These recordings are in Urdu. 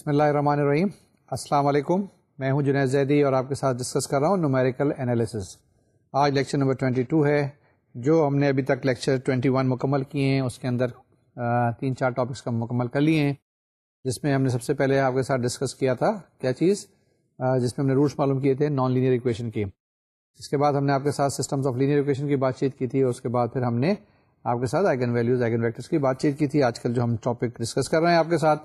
بسم اللہ الرحمن الرحیم۔ السلام علیکم۔ میں ہوں جنید زیدی اور آپ کے ساتھ ڈسکس کر رہا ہوں نومیریکل انالیسز آج لیکچر نمبر 22 ہے۔ جو ہم نے ابھی تک لیکچر 21 مکمل کیے ہیں، اس کے اندر تین چار ٹاپکس کا مکمل کر لیے ہیں۔ جس میں ہم نے سب سے پہلے آپ کے ساتھ ڈسکس کیا تھا، کیا چیز؟ جس میں ہم نے روٹس معلوم کیے تھے نان لینئر ایکویشن کی اس کے بعد ہم نے آپ کے ساتھ سسٹمز آف لینئر ایکویشن کی بات چیت کی تھی۔ اور اس کے بعد پھر ہم نے آپ کے ساتھ آئگن ویلیوز آئگن ویکٹرس کی بات چیت کی تھی۔ آج کل جو ہم ٹاپک ڈسکس کر رہے ہیں آپ کے ساتھ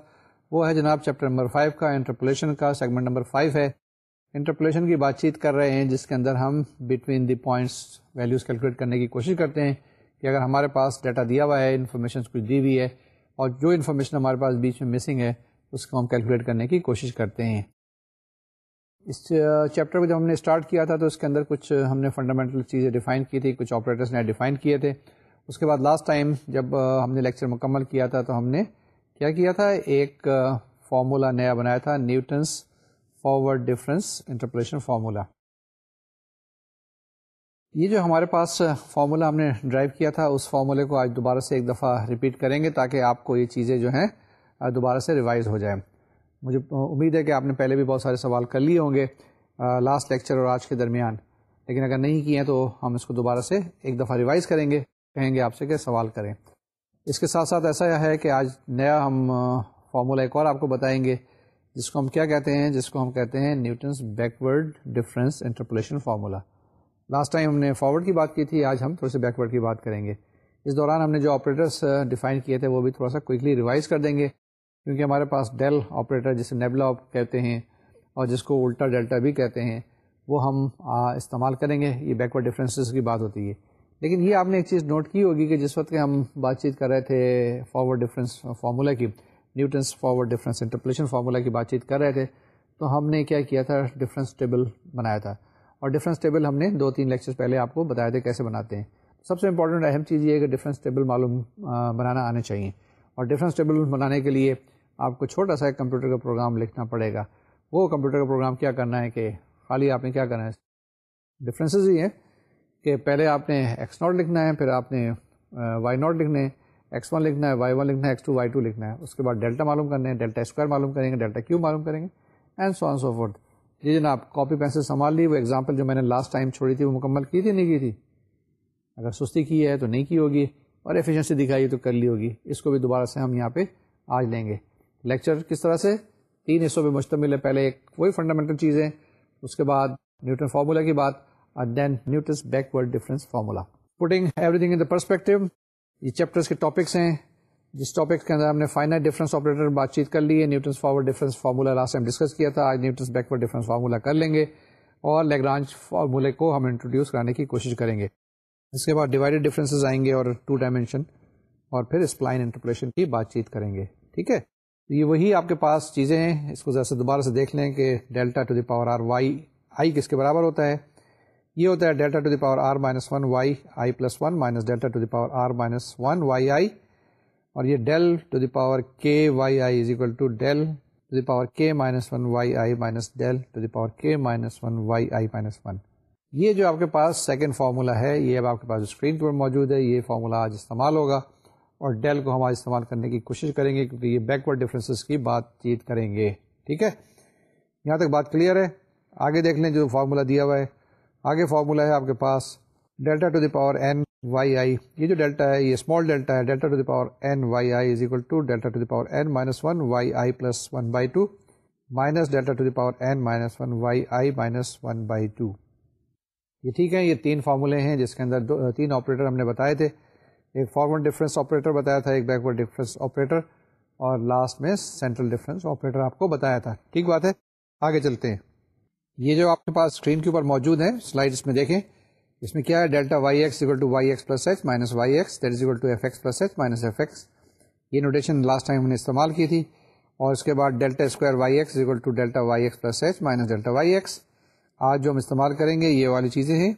وہ ہے جناب چیپٹر نمبر 5 کا، انٹرپولیشن کا، سیگمنٹ نمبر 5 ہے۔ انٹرپولیشن کی بات چیت کر رہے ہیں، جس کے اندر ہم between the points values calculate کرنے کی کوشش کرتے ہیں کہ اگر ہمارے پاس ڈیٹا دیا ہوا ہے انفارمیشن کچھ دی ہوئی ہے، اور جو انفارمیشن ہمارے پاس بیچ میں مسنگ ہے، اس کو ہم کیلکولیٹ کرنے کی کوشش کرتے ہیں۔ اس چیپٹر کو جب ہم نے اسٹارٹ کیا تھا، تو اس کے اندر کچھ ہم نے فنڈامنٹل چیزیں ڈیفائن کی تھی، کچھ آپریٹرس نے ڈیفائن کیے تھے۔ اس کے بعد لاسٹ ٹائم جب ہم نے لیکچر مکمل کیا تھا، تو ہم نے کیا کیا تھا؟ ایک فارمولا نیا بنایا تھا Newton's forward difference interpretation formula یہ جو ہمارے پاس فارمولا ہم نے ڈرائیو کیا تھا، اس فارمولے کو آج دوبارہ سے ایک دفعہ ریپیٹ کریں گے تاکہ آپ کو یہ چیزیں جو ہیں دوبارہ سے ریوائز ہو جائیں۔ مجھے امید ہے کہ آپ نے پہلے بھی بہت سارے سوال کر لیے ہوں گے لاسٹ لیکچر اور آج کے درمیان۔ لیکن اگر نہیں کیے ہیں تو ہم اس کو دوبارہ سے ایک دفعہ ریوائز کریں گے، کہیں گے آپ سے کہ سوال کریں۔ اس کے ساتھ ساتھ ایسا ہے کہ آج نیا ہم فارمولا ایک اور آپ کو بتائیں گے، جس کو ہم کیا کہتے ہیں؟ جس کو ہم کہتے ہیں Newton's backward difference interpolation formula. Last time ہم نے فارورڈ کی بات کی تھی، آج ہم تھوڑے سے بیکورڈ کی بات کریں گے۔ اس دوران ہم نے جو آپریٹرس ڈیفائن کیے تھے، وہ بھی تھوڑا سا کوئکلی ریوائز کر دیں گے۔ کیونکہ ہمارے پاس ڈیل آپریٹر جسے نیبلا کہتے ہیں، اور جس کو الٹا ڈیلٹا بھی کہتے ہیں، وہ ہم استعمال کریں گے۔ یہ بیکورڈ ڈفرینسز کی بات ہوتی ہے۔ لیکن یہ آپ نے ایک چیز نوٹ کی ہوگی کہ جس وقت کہ ہم بات چیت کر رہے تھے فارورڈ ڈفرینس فارمولا کی Newton's forward difference interpolation formula کی بات چیت کر رہے تھے، تو ہم نے کیا کیا تھا؟ ڈفرینس ٹیبل بنایا تھا۔ اور ڈفرینس ٹیبل ہم نے دو تین لیکچر پہلے آپ کو بتایا تھے کیسے بناتے ہیں۔ سب سے امپورٹنٹ اہم چیز یہ ہے کہ ڈفرینس ٹیبل معلوم بنانا آنے چاہیے۔ اور ڈفرینس ٹیبل بنانے کے لیے آپ کو چھوٹا سا ایک کمپیوٹر کا پروگرام لکھنا پڑے گا۔ وہ کمپیوٹر کا پروگرام کیا کرنا ہے کہ خالی آپ نے کیا کرنا ہے؟ ڈفرینسز ہی ہیں۔ کہ پہلے آپ نے ایکس ناٹ لکھنا ہے، پھر آپ نے وائی ناٹ لکھنا ہے ایکس ون لکھنا ہے وائی ون لکھنا ہے ایکس ٹو وائی ٹو لکھنا ہے۔ اس کے بعد ڈیلٹا معلوم کرنے ہیں ڈیلٹا اسکوائر معلوم کریں گے، ڈیلٹا کیو معلوم کریں گے and so on so forth جی جناب کاپی پینسل سنبھال لی، وہ ایگزامپل جو میں نے لاسٹ ٹائم چھوڑی تھی، وہ مکمل کی تھی، نہیں کی تھی۔ اگر سستی کی ہے تو نہیں کی ہوگی، اور ایفیشنسی دکھائی تو کر لی ہوگی۔ اس کو بھی دوبارہ سے ہم یہاں پہ آج لیں گے۔ لیکچر کس طرح سے؟ تین حصوں پہ مشتمل ہے۔ پہلے ایک وہی فنڈامنٹل چیزیں، اس کے بعد نیوٹن فارمولا کی بات۔ اور then Newton's backward difference formula putting everything in perspective یہ چیپٹرس کے ٹاپکس ہیں. جس ٹاپک کے اندر ہم نے فائنل ڈفرینس آپریٹر بات چیت کر لی ہے Newton's forward difference formula last time discuss کیا تھا، آج نیوٹنس بیکورڈ ڈفرینس فارمولا کر لیں گے اور لیگرانچ فارمولے کو ہم انٹروڈیوس کرانے کی کوشش کریں گے۔ اس کے بعد ڈیوائڈیڈ ڈفرینسز آئیں گے اور ٹو ڈائمینشن اور پھر اسپلائن انٹرپلیشن کی بات چیت کریں گے۔ ٹھیک ہے؟ یہ وہی آپ کے پاس چیزیں ہیں۔ اس کو ذرا سے دوبارہ سے دیکھ لیں کہ delta to the power r y i کس کے برابر ہوتا ہے۔ یہ ہوتا ہے delta to the power r minus one y i plus one minus delta to the power r minus one y i اور یہ del to the power k y i is equal to del to the power k minus one y i minus del to the power k minus one y i minus one یہ جو آپ کے پاس سیکنڈ فارمولا ہے، یہ اب آپ کے پاس اسکرین پر موجود ہے۔ یہ فارمولا آج استعمال ہوگا اور ڈیل کو ہم آج استعمال کرنے کی کوشش کریں گے کیونکہ یہ بیکورڈ ڈفرینسز کی بات چیت کریں گے۔ ٹھیک ہے؟ یہاں تک بات کلیئر ہے۔ آگے دیکھ لیں جو فارمولا دیا ہوا ہے۔ آگے فارمولا ہے آپ کے پاس delta to the power n y i. یہ جو ڈیلٹا ہے، یہ اسمال ڈیلٹا ہے، delta to the power n y i is equal to delta to the power n minus one y i plus one by two minus delta to the power n minus one y i minus one by two یہ ٹھیک ہے، یہ تین فارمولے ہیں جس کے اندر دو، تین آپریٹر ہم نے بتائے تھے۔ ایک فارورڈ ڈفرینس آپریٹر بتایا تھا، ایک بیکورڈ ڈفرینس آپریٹر اور لاسٹ میں سینٹرل ڈفرینس آپریٹر آپ کو بتایا تھا۔ ٹھیک بات ہے، آگے چلتے ہیں۔ یہ جو آپ کے پاس اسکرین کے اوپر موجود ہے سلائڈ اس میں دیکھیں۔ اس میں کیا ہے؟ Delta y x equal to y x plus h minus y x that is equal to f x plus h minus f x یہ نوٹیشن لاسٹ ٹائم ہم نے استعمال کی تھی۔ اور اس کے بعد delta square y x equal to delta y x plus h minus delta y x آج جو ہم استعمال کریں گے، یہ والی چیزیں ہیں۔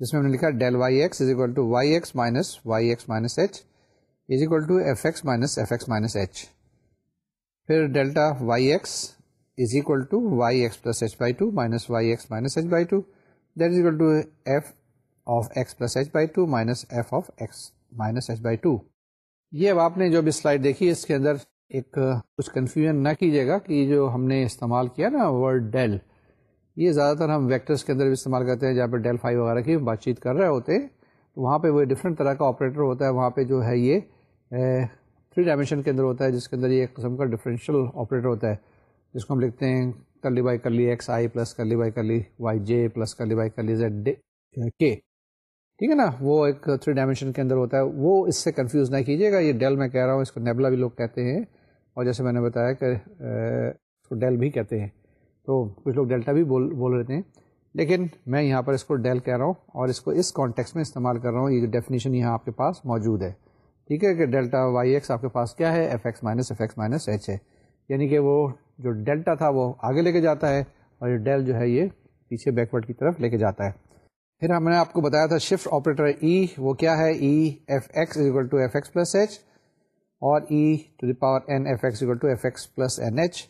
جس میں ہم نے لکھا del y x is equal to y x minus y x minus h is equal to f x minus f x minus h پھر delta y x is equal to y x plus h by two minus y x minus h by two that is equal to f of x plus h by two minus f of x minus h by two یہ اب آپ نے جو بھی سلائڈ دیکھی، اس کے اندر ایک کچھ کنفیوژن نہ کیجیے گا کہ جو ہم نے استعمال کیا نا ورڈ ڈیل یہ زیادہ تر ہم ویکٹرس کے اندر بھی استعمال کرتے ہیں، جہاں پہ ڈیل فائیو وغیرہ کی بات چیت کر رہے ہوتے ہیں۔ تو وہاں پہ وہ ڈفرینٹ طرح کا آپریٹر ہوتا ہے، وہاں پہ جو ہے یہ تھری ڈائمینشن کے اندر ہوتا ہے، جس کے اندر یہ ایک قسم کا ڈفرینشیل آپریٹر ہوتا ہے۔ جس کو ہم لکھتے ہیں curly by curly x i plus curly by curly y j plus curly by curly z k. ٹھیک ہے نا؟ وہ ایک تھری ڈائمینشن کے اندر ہوتا ہے۔ وہ اس سے کنفیوز نہ کیجیے گا، یہ ڈیل میں کہہ رہا ہوں، اس کو نیبلا بھی لوگ کہتے ہیں۔ اور جیسے میں نے بتایا کہ اس کو ڈیل بھی کہتے ہیں۔ تو کچھ لوگ ڈیلٹا بھی بول بول رہے ہیں لیکن میں یہاں پر اس کو ڈیل کہہ رہا ہوں اور اس کو اس کانٹیکس میں استعمال کر رہا ہوں۔ یہ جو ڈیفینیشن یہاں آپ کے پاس موجود ہے۔ ٹھیک ہے کہ ڈیلٹا وائی ایکس آپ کے پاس کیا ہے؟ F x minus f x minus h ہے۔ یعنی کہ وہ جو ڈیلٹا تھا وہ آگے لے کے جاتا ہے اور یہ ڈیل جو ہے یہ پیچھے بیکورڈ کی طرف لے کے جاتا ہے۔ پھر ہم نے آپ کو بتایا تھا شفٹ آپریٹر ای وہ کیا ہے؟ E f x is equal to f x plus h اور E to the power n f x equal to f x plus n h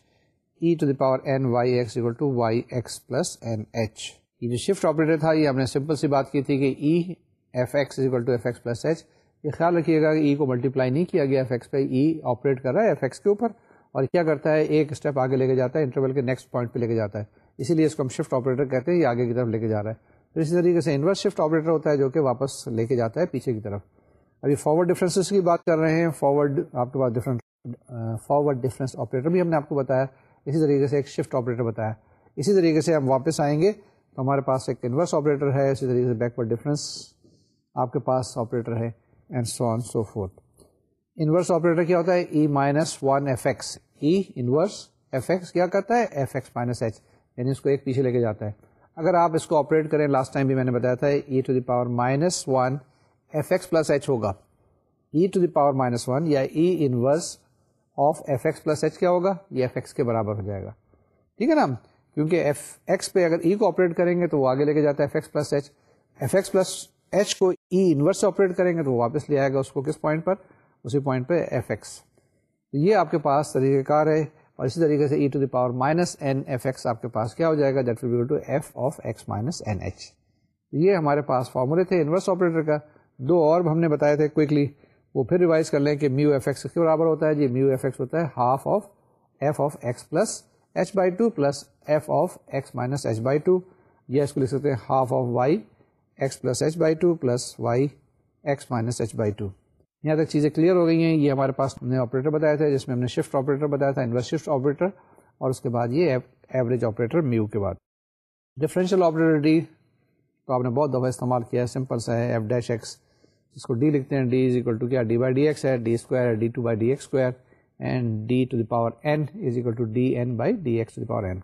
E to the power n y x equal to y x plus n h یہ جو شفٹ آپریٹر تھا، یہ ہم نے سمپل سی بات کی تھی کہ E f x is equal to f x plus h یہ خیال رکھیے گا کہ ای کو ملٹیپلائی نہیں کیا گیا ایف ایکس پہ e ای آپریٹ کر رہا ہے ایف ایکس کے اوپر۔ اور کیا کرتا ہے؟ ایک اسٹیپ آگے لے کے جاتا ہے انٹرول کے نیکسٹ پوائنٹ پہ لے کے جاتا ہے۔ اسی لیے اس کو ہم شفٹ آپریٹر کہتے ہیں، یہ آگے کی طرف لے کے جا رہا ہے۔ پھر اسی طریقے سے انورس شفٹ آپریٹر ہوتا ہے جو کہ واپس لے کے جاتا ہے پیچھے کی طرف۔ ابھی فارورڈ ڈفرینسز کی بات کر رہے ہیں۔ فارورڈ آپ کے پاس ڈفرنٹ فارورڈ ڈفرینس آپریٹر بھی ہم نے آپ کو بتایا۔ اسی طریقے سے ایک شفٹ آپریٹر بتایا۔ اسی طریقے سے ہم واپس آئیں گے۔ تو ہمارے پاس ایک انورس آپریٹر ہے۔ اسی طریقے سے بیکورڈ ڈفرینس آپ کے پاس آپریٹر ہے۔ And so on so forth inverse operator کیا ہوتا ہے؟ E minus one f x E inverse f x کیا کرتا ہے؟ ایف ایکس مائنس ایچ یعنی اس کو ایک پیچھے لے کے جاتا ہے۔ اگر آپ اس کو آپریٹ کریں لاسٹ ٹائم بھی میں نے بتایا تھا E to the power minus one f x plus h ہوگا۔ E to the power minus one یا E inverse of f x plus h کیا ہوگا؟ یہ ایف ایکس کے برابر ہو جائے گا۔ ٹھیک ہے نا؟ کیونکہ ایف ایکس پہ اگر ای کو آپریٹ کریں گے تو وہ آگے لے کے جاتا ہے f x plus h f x plus h کو ای انورس سے آپریٹ کریں گے تو وہ واپس لے آئے گا اس کو کس پوائنٹ پر؟ اسی پوائنٹ پہ ایف ایکس یہ آپ کے پاس طریقہ کار ہے اور اسی طریقے سے E to the power minus n f x آپ کے پاس کیا ہو جائے گا? That will to f of x minus n h یہ ہمارے پاس فارمولے تھے انورس آپریٹر کا. دو اور ہم نے بتایا تھے کوئکلی وہ پھر ریوائز کر لیں کہ میو ایف ایکس کے برابر ہوتا ہے؟ جی میو ایف ایکس ہوتا ہے half of f of x plus h by two plus f of x minus h by two یا اس کو لکھ سکتے ہیں half of y x plus h by two plus y x minus h by two یہاں تک چیزیں کلیئر ہو گئی ہیں۔ یہ ہمارے پاس ہم نے آپریٹر بتایا تھا، جس میں ہم نے شفٹ آپریٹر بتایا تھا انورس شفٹ آپریٹر اور اس کے بعد یہ ایوریج آپریٹر میو کے بعد۔ ڈفرینشیل آپریٹر ڈی تو آپ نے بہت دفعہ استعمال کیا ہے سمپل سا ہے ایف ڈیش ایکس جس کو ڈی لکھتے ہیں۔ ڈی از اکول ٹو کیا؟ ڈی بائی ڈی ایکس ہے ڈی اسکوائر ہے D two by D x square and D to the power n is equal to D n by D x to the power n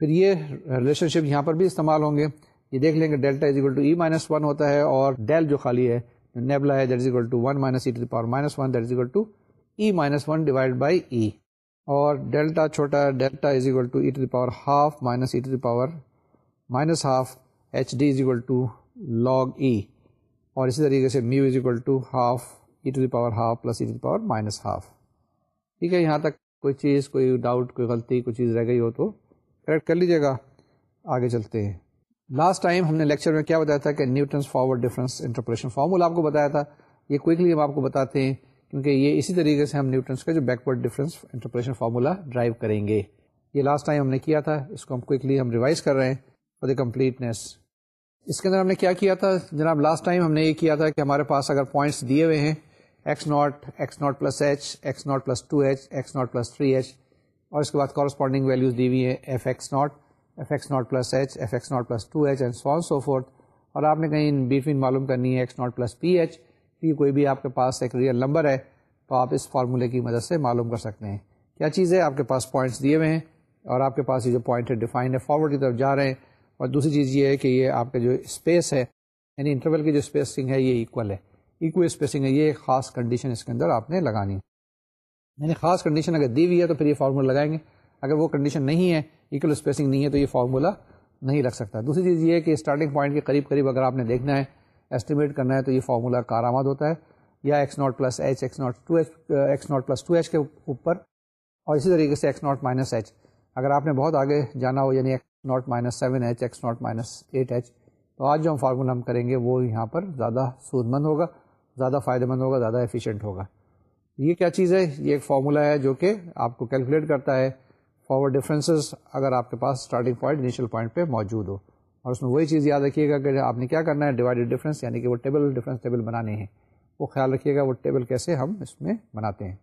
پھر یہ ریلیشن شپ یہاں پر بھی استعمال ہوں گے۔ یہ دیکھ لیں گے delta is equal to E minus one ہوتا ہے اور ڈیل جو خالی ہے نیبلا ہے that is equal to one minus E to the power minus one that is equal to E minus one divide by E اور ڈیلٹا چھوٹا delta is equal to E to the power half minus E to the power minus half h D is equal to log E اور اسی طریقے سے mu is equal to half E to the power half plus E to the power minus half ٹھیک ہے، یہاں تک کوئی چیز، کوئی ڈاؤٹ کوئی غلطی، کوئی چیز رہ گئی ہو تو کریکٹ کر لیجیے گا۔ آگے چلتے ہیں۔ لاسٹ ٹائم ہم نے لیکچر میں کیا بتایا تھا کہ Newton's forward difference interpolation formula آپ کو بتایا تھا۔ یہ کوئکلی ہم آپ کو بتاتے ہیں کیونکہ یہ اسی طریقے سے ہم نیوٹنس کا جو backward difference interpolation formula derive کریں گے۔ یہ لاسٹ ٹائم ہم نے کیا تھا، اس کو ہم کوئکلی ہم ریوائز کر رہے ہیں فور دی کمپلیٹنیس اس کے اندر ہم نے کیا کیا تھا؟ جناب لاسٹ ٹائم ہم نے یہ کیا تھا کہ ہمارے پاس اگر پوائنٹس دیے ہوئے ہیں x not x not plus h x not plus two h x not plus three h اور اس کے بعد کورسپونڈنگ ویلیوز دی ہوئی ہیں f x not f x not plus h f x not plus two h and so so forth اور آپ نے کہیں بیٹوین معلوم کرنی ہے x not plus p h کیونکہ کوئی بھی آپ کے پاس ایک ریئل نمبر ہے، تو آپ اس فارمولے کی مدد سے معلوم کر سکتے ہیں۔ کیا چیز ہے؟ آپ کے پاس پوائنٹس دیے ہوئے ہیں، اور آپ کے پاس یہ جو پوائنٹ ہے ڈیفائنڈ ہے فارورڈ کی طرف جا رہے ہیں۔ اور دوسری چیز یہ ہے کہ یہ آپ کا جو اسپیس ہے یعنی انٹرول کی جو اسپیسنگ ہے، یہ ایکول ہے۔ ایکول اسپیسنگ ہے، یہ ایک خاص کنڈیشن اس کے اندر آپ نے لگانی ہے۔ یعنی خاص کنڈیشن اگر دی ہوئی ہے، تو پھر یہ فارمولا لگائیں گے۔ اگر وہ کنڈیشن نہیں ہے ایکول اسپیسنگ نہیں ہے تو یہ فارمولا نہیں لگ سکتا۔ دوسری چیز یہ ہے کہ اسٹارٹنگ پوائنٹ کے قریب قریب اگر آپ نے دیکھنا ہے ایسٹیمیٹ کرنا ہے تو یہ فارمولا کارآمد ہوتا ہے۔ یا x not plus h x not two h x not plus two h کے اوپر اور اسی طریقے سے ایکس ناٹ مائنس ایچ اگر آپ نے بہت آگے جانا ہو یعنی x not minus seven h x not minus eight h تو آج جو ہم فارمولا ہم کریں گے، وہ یہاں پر زیادہ سود مند ہوگا، زیادہ فائدہ مند ہوگا، زیادہ ایفیشینٹ ہوگا۔ یہ کیا چیز ہے؟ یہ ایک فارمولا ہے جو کہ آپ کو کیلکولیٹ کرتا ہے۔ فارورڈ ڈفرینسز اگر آپ کے پاس اسٹارٹنگ پوائنٹ انیشیل پوائنٹ پہ موجود ہو۔ اور اس میں وہی چیز یاد رکھیے گا کہ آپ نے کیا کرنا ہے؟ ڈیوائڈیڈ ڈفرینس یعنی کہ وہ ٹیبل ڈفرینس ٹیبل بنانے ہیں۔ وہ خیال رکھیے گا وہ ٹیبل کیسے ہم اس میں بناتے ہیں۔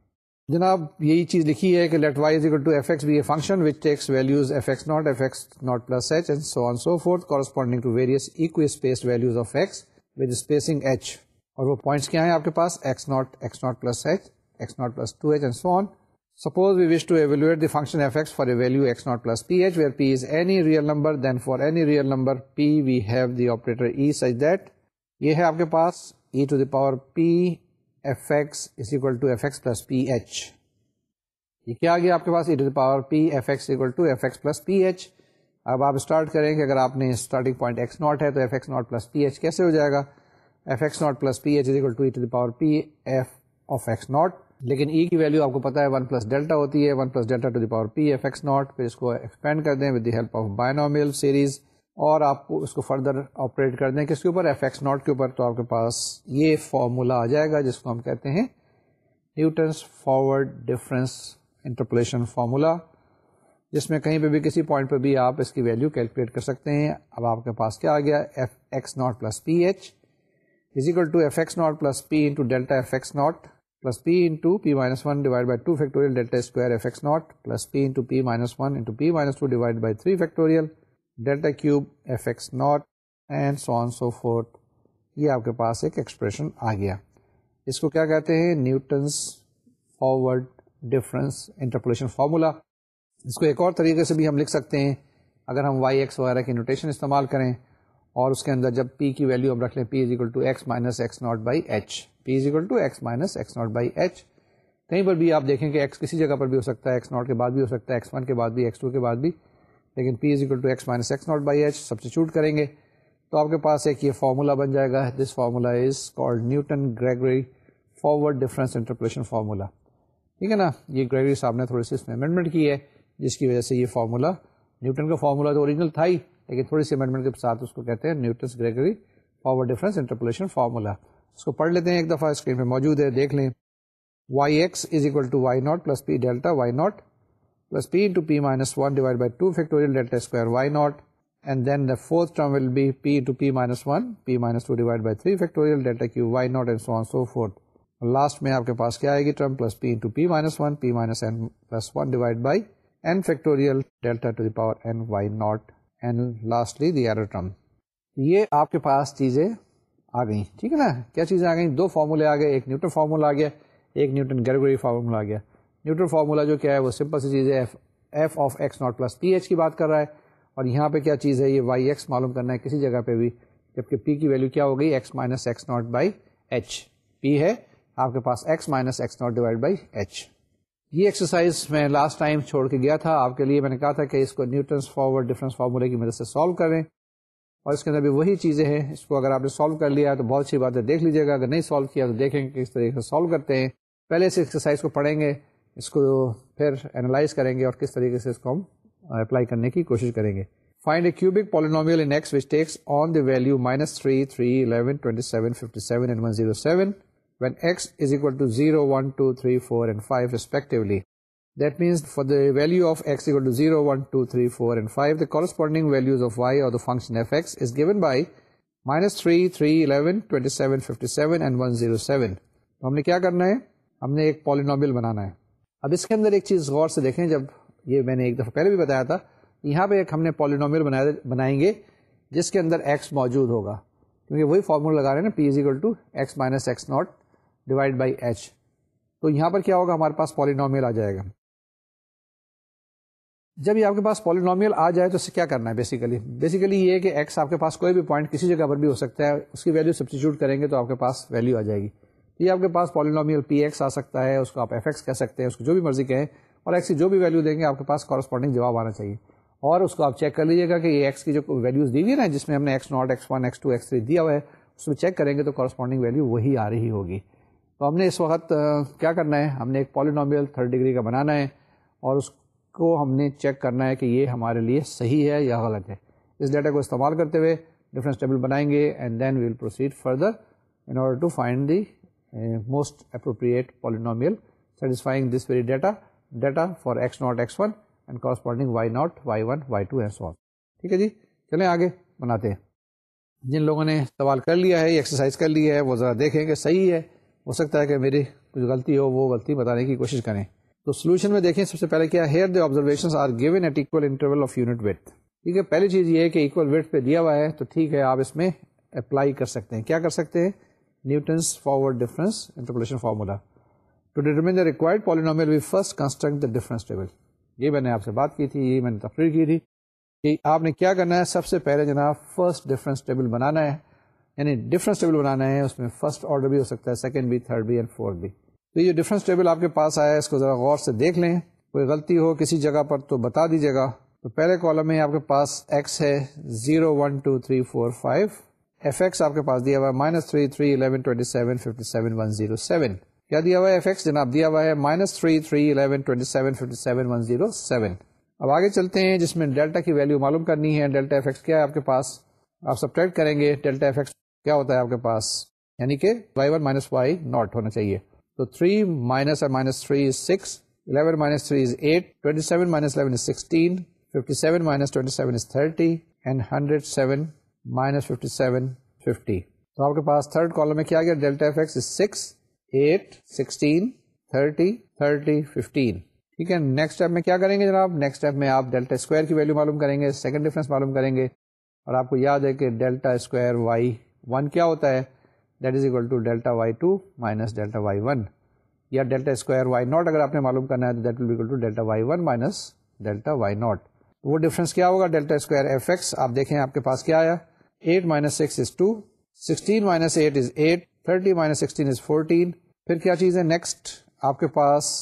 جناب، یہی چیز لکھی ہے کہ let y equal to f x be a function which takes values f x not f x not plus h and so on so forth corresponding to various equispaced values of x with spacing h اور وہ پوائنٹس کیا ہیں آپ کے پاس؟ X not x not plus h x not plus two h and so on اگر آپ نے اسٹارٹنگ ہے تو لیکن ای e کی ویلو آپ کو پتا ہے ون پلس ڈیلٹا ہوتی ہے one plus delta to the power p f x not پھر اس کو ایکسپینڈ کر دیں with the help of binomial series اور آپ کو اس کو فردر آپریٹ کر دیں کس کے اوپر؟ ایف ایکس ناٹ کے اوپر۔ تو آپ کے پاس یہ فارمولا آ جائے گا جس کو ہم کہتے ہیں Newton's forward difference interpolation formula جس میں کہیں پہ بھی کسی پوائنٹ پہ بھی آپ اس کی ویلو کیلکولیٹ کر سکتے ہیں۔ اب آپ کے پاس کیا آ گیا؟ F x not plus p h is equal to f x not plus p into delta f x not plus p into p minus 1 divided by 2 factorial delta square fx naught plus p into p minus 1 into p minus 2 divided by 3 factorial delta cube fx naught and so on so forth. یہ آپ کے پاس ایک ایکسپریشن آ گیا اس کو کیا کہتے ہیں Newton's forward difference interpolation formula اس کو ایک اور طریقے سے بھی ہم لکھ سکتے ہیں اگر ہم وائی ایکس وغیرہ کی نوٹیشن استعمال کریں اور اس کے اندر جب پی کی ویلو ہم رکھ لیں p is equal to x minus x not by h p is equal to x minus x not by h کہیں پر بھی آپ دیکھیں کہ ایکس کسی جگہ پر بھی ہو سکتا ہے ایکس ناٹ کے بعد بھی ہو سکتا ہے ایکس ون کے بعد بھی ایکس ٹو کے بعد بھی. لیکن p is equal to x minus x not by h substitute کریں گے تو آپ کے پاس ایک یہ فارمولا بن جائے گا. This formula is called Newton Gregory forward difference interpolation formula ٹھیک ہے نا؟ یہ گریگری صاحب نے تھوڑی سی اس میں امینڈمنٹ کی ہے، جس کی وجہ سے یہ فارمولا نیوٹن کا فارمولا تو اوریجنل تھا ہی لیکن تھوڑی سی امینڈمنٹ کے ساتھ اس کو کہتے ہیں Newton's Gregory forward difference interpolation formula اس کو پڑھ لیتے ہیں ایک دفعہ اسکرین پہ موجود ہے دیکھ لیں y x is equal to y not plus p delta y not plus p into p minus one divide by two factorial delta square y not and then the fourth term will be p into p minus one p minus two divide by three factorial delta cube y not and so on so forth last میں آپ کے پاس کیا آئے گی term plus p into p minus one p minus n plus one divide by n factorial delta to the power n y naught and lastly the error term یہ آپ کے پاس چیزیں آ گئی ٹھیک ہے نا؟ کیا چیزیں آ گئیں؟ دو فارمولے آ گئے. ایک نیوٹن فارمولا آ گیا. ایک نیوٹن گرگوری فارمولا آ گیا. نیوٹن فارمولا جو کیا ہے وہ سمپل سی چیز ہے. F of x naught plus p h کی بات کر رہا ہے. اور یہاں پہ کیا چیز ہے؟ یہ وائی ایکس معلوم کرنا ہے کسی جگہ پہ بھی. جبکہ پی کی ویلو کیا ہو گئی؟ X minus x naught by h p ہے. آپ کے پاس x minus x naught divide by h یہ ایکسرسائز میں لاسٹ ٹائم چھوڑ کے گیا تھا، آپ کے لیے میں نے کہا تھا کہ اس کو نیوٹنس فارورڈ ڈفرینس فارمولے کی مدد سے سالو کریں۔ اور اس کے اندر بھی وہی چیزیں ہیں، اس کو اگر آپ نے سالو کر لیا تو بہت سی باتیں دیکھ لیجیے گا۔ اگر نہیں سالو کیا تو دیکھیں کہ کس طریقے سے سالو کرتے ہیں۔ پہلے سے ایکسرسائز کو پڑھیں گے، اس کو پھر انالائز کریں گے اور کس طریقے سے اس کو ہم اپلائی کرنے کی کوشش کریں گے۔ Find a cubic polynomial in x which takes on the value minus three three eleven twenty seven fifty seven and one zero seven when x is equal to zero one two three four and five respectively That means for the value of x equal to 0, 1, 2, 3, 4 and 5, the corresponding values of y or the function fx is given by minus 3, 3, 11, 27, 57 and 107. تو ہم نے کیا کرنا ہے ہم نے ایک پالینومیل بنانا ہے اب اس کے اندر ایک چیز غور سے دیکھیں جب یہ میں نے ایک دفعہ پہلے بھی بتایا تھا یہاں پہ ایک ہم نے پالینومیل بنائیں گے جس کے اندر ایکس موجود ہوگا. کیونکہ وہی فارمولا لگا رہے ہیں نا p is equal to x minus x naught divide by h. تو یہاں پر کیا ہوگا؟ ہمارے پاس پالینومیل آ جائے گا۔ جب یہ آپ کے پاس پالینومیل آ جائے تو اسے کیا کرنا ہے؟ بیسیکلی بیسیکلی یہ کہ ایکس آپ کے پاس کوئی بھی پوائنٹ کسی جگہ پر بھی ہو سکتا ہے، اس کی ویلو سبسٹیچیوٹ کریں گے تو آپ کے پاس ویلو آ جائے گی۔ یہ آپ کے پاس پالینومیل پی ایکس آ سکتا ہے، اس کو آپ ایف ایکس کہہ سکتے ہیں، اس کو جو بھی مرضی کہیں، اور ایکس کی جو بھی ویلو دیں گے، آپ کے پاس کورسپونڈنگ جواب آنا چاہیے۔ اور اس کو آپ چیک کر لیجیے گا کہ یہ ایکس کی جو ویلوز دی ہوئی نا، جس میں ہم نے x naught x one x two x three دیا ہوا ہے، اس میں چیک کریں گے تو کورسپونڈنگ ویلو وہی آ رہی ہوگی۔ تو ہم نے اس وقت کیا کرنا ہے؟ ہم نے ایک پالینومیل تھرڈ ڈگری کا بنانا ہے اور اس کو ہم نے چیک کرنا ہے کہ یہ ہمارے لیے صحیح ہے یا غلط ہے۔ اس ڈیٹا کو استعمال کرتے ہوئے ڈفرینس ٹیبل بنائیں گے and then we'll proceed further in order to find the most appropriate polynomial satisfying this very data data for x naught x one and corresponding y naught y one y two and so ٹھیک ہے جی؟ چلیں آگے بناتے ہیں۔ جن لوگوں نے سوال کر لیا ہے ایکسرسائز کر لی ہے، وہ ذرا دیکھیں کہ صحیح ہے۔ ہو سکتا ہے کہ میری کچھ غلطی ہو، وہ غلطی بتانے کی کوشش کریں۔ تو سولوشن میں دیکھیں، سب سے پہلے کیا here the observation are given at equal interval of unit width ٹھیک ہے، پہلی چیز یہ ہے کہ اکول ویٹ پہ دیا ہوا ہے، تو ٹھیک ہے، آپ اس میں اپلائی کر سکتے ہیں۔ کیا کر سکتے ہیں؟ Newton's forward difference interpolation formula to determine the required polynomial we first construct the difference table یہ میں نے آپ سے بات کی تھی، یہ میں نے تقریر کی تھی کہ آپ نے کیا کرنا ہے؟ سب سے پہلے جناب فرسٹ ڈفرنس ٹیبل بنانا ہے۔ یعنی ڈفرنس ٹیبل بنانا ہے، اس میں فرسٹ آرڈر بھی ہو سکتا ہے سیکنڈ بھی تھرڈ بھی اینڈ فورتھ بھی۔ تو یہ ڈفرنس ٹیبل آپ کے پاس آیا ہے، اس کو ذرا غور سے دیکھ لیں۔ کوئی غلطی ہو کسی جگہ پر تو بتا دیجیے گا۔ تو پہلے کالم میں آپ کے پاس ایکس ہے zero one two three four five f x آپ کے پاس دیا ہوا ہے minus three three eleven twenty seven fifty seven one zero seven کیا دیا ہوا ہے ایف ایکس جناب دیا ہوا ہے minus three three eleven twenty seven fifty seven one zero seven اب آگے چلتے ہیں، جس میں ڈیلٹا کی ویلو معلوم کرنی ہے۔ ڈیلٹا ایف ایکس کیا ہے آپ کے پاس؟ آپ سبٹریکٹ کریں گے ڈیلٹا ایف ایکس کیا ہوتا ہے آپ کے پاس؟ یعنی کہ y one minus y naught ہونا چاہیے۔ تو three minus minus three is six eleven minus three is eight twenty seven minus eleven is sixteen fifty seven minus twenty seven is thirty and hundred seven minus fifty seven fifty تو آپ کے پاس تھرڈ کالم میں کیا گیا؟ Delta f x is six eight sixteen thirty thirty fifteen ٹھیک ہے؟ نیکسٹ اسٹیپ میں کیا کریں گے جناب؟ نیکسٹ اسٹیپ میں آپ ڈیلٹا اسکوائر کی ویلو معلوم کریں گے سیکنڈ ڈفرینس معلوم کریں گے اور آپ کو یاد ہے کہ ڈیلٹا اسکوائر وائی ون کیا ہوتا ہے؟ That is equal to delta y two minus delta y one یا ڈیلٹا اسکوائر وائی ناٹ اگر آپ نے معلوم کرنا ہے تو that will equal to delta y one minus delta y naught وہ ڈفرینس کیا ہوگا ڈیلٹا اسکوائر ایف ایکس آپ دیکھیں آپ کے پاس کیا آیا؟ Eight minus six is two sixteen minus eight is eight thirty minus sixteen is fourteen پھر کیا چیز ہے نیکسٹ آپ کے پاس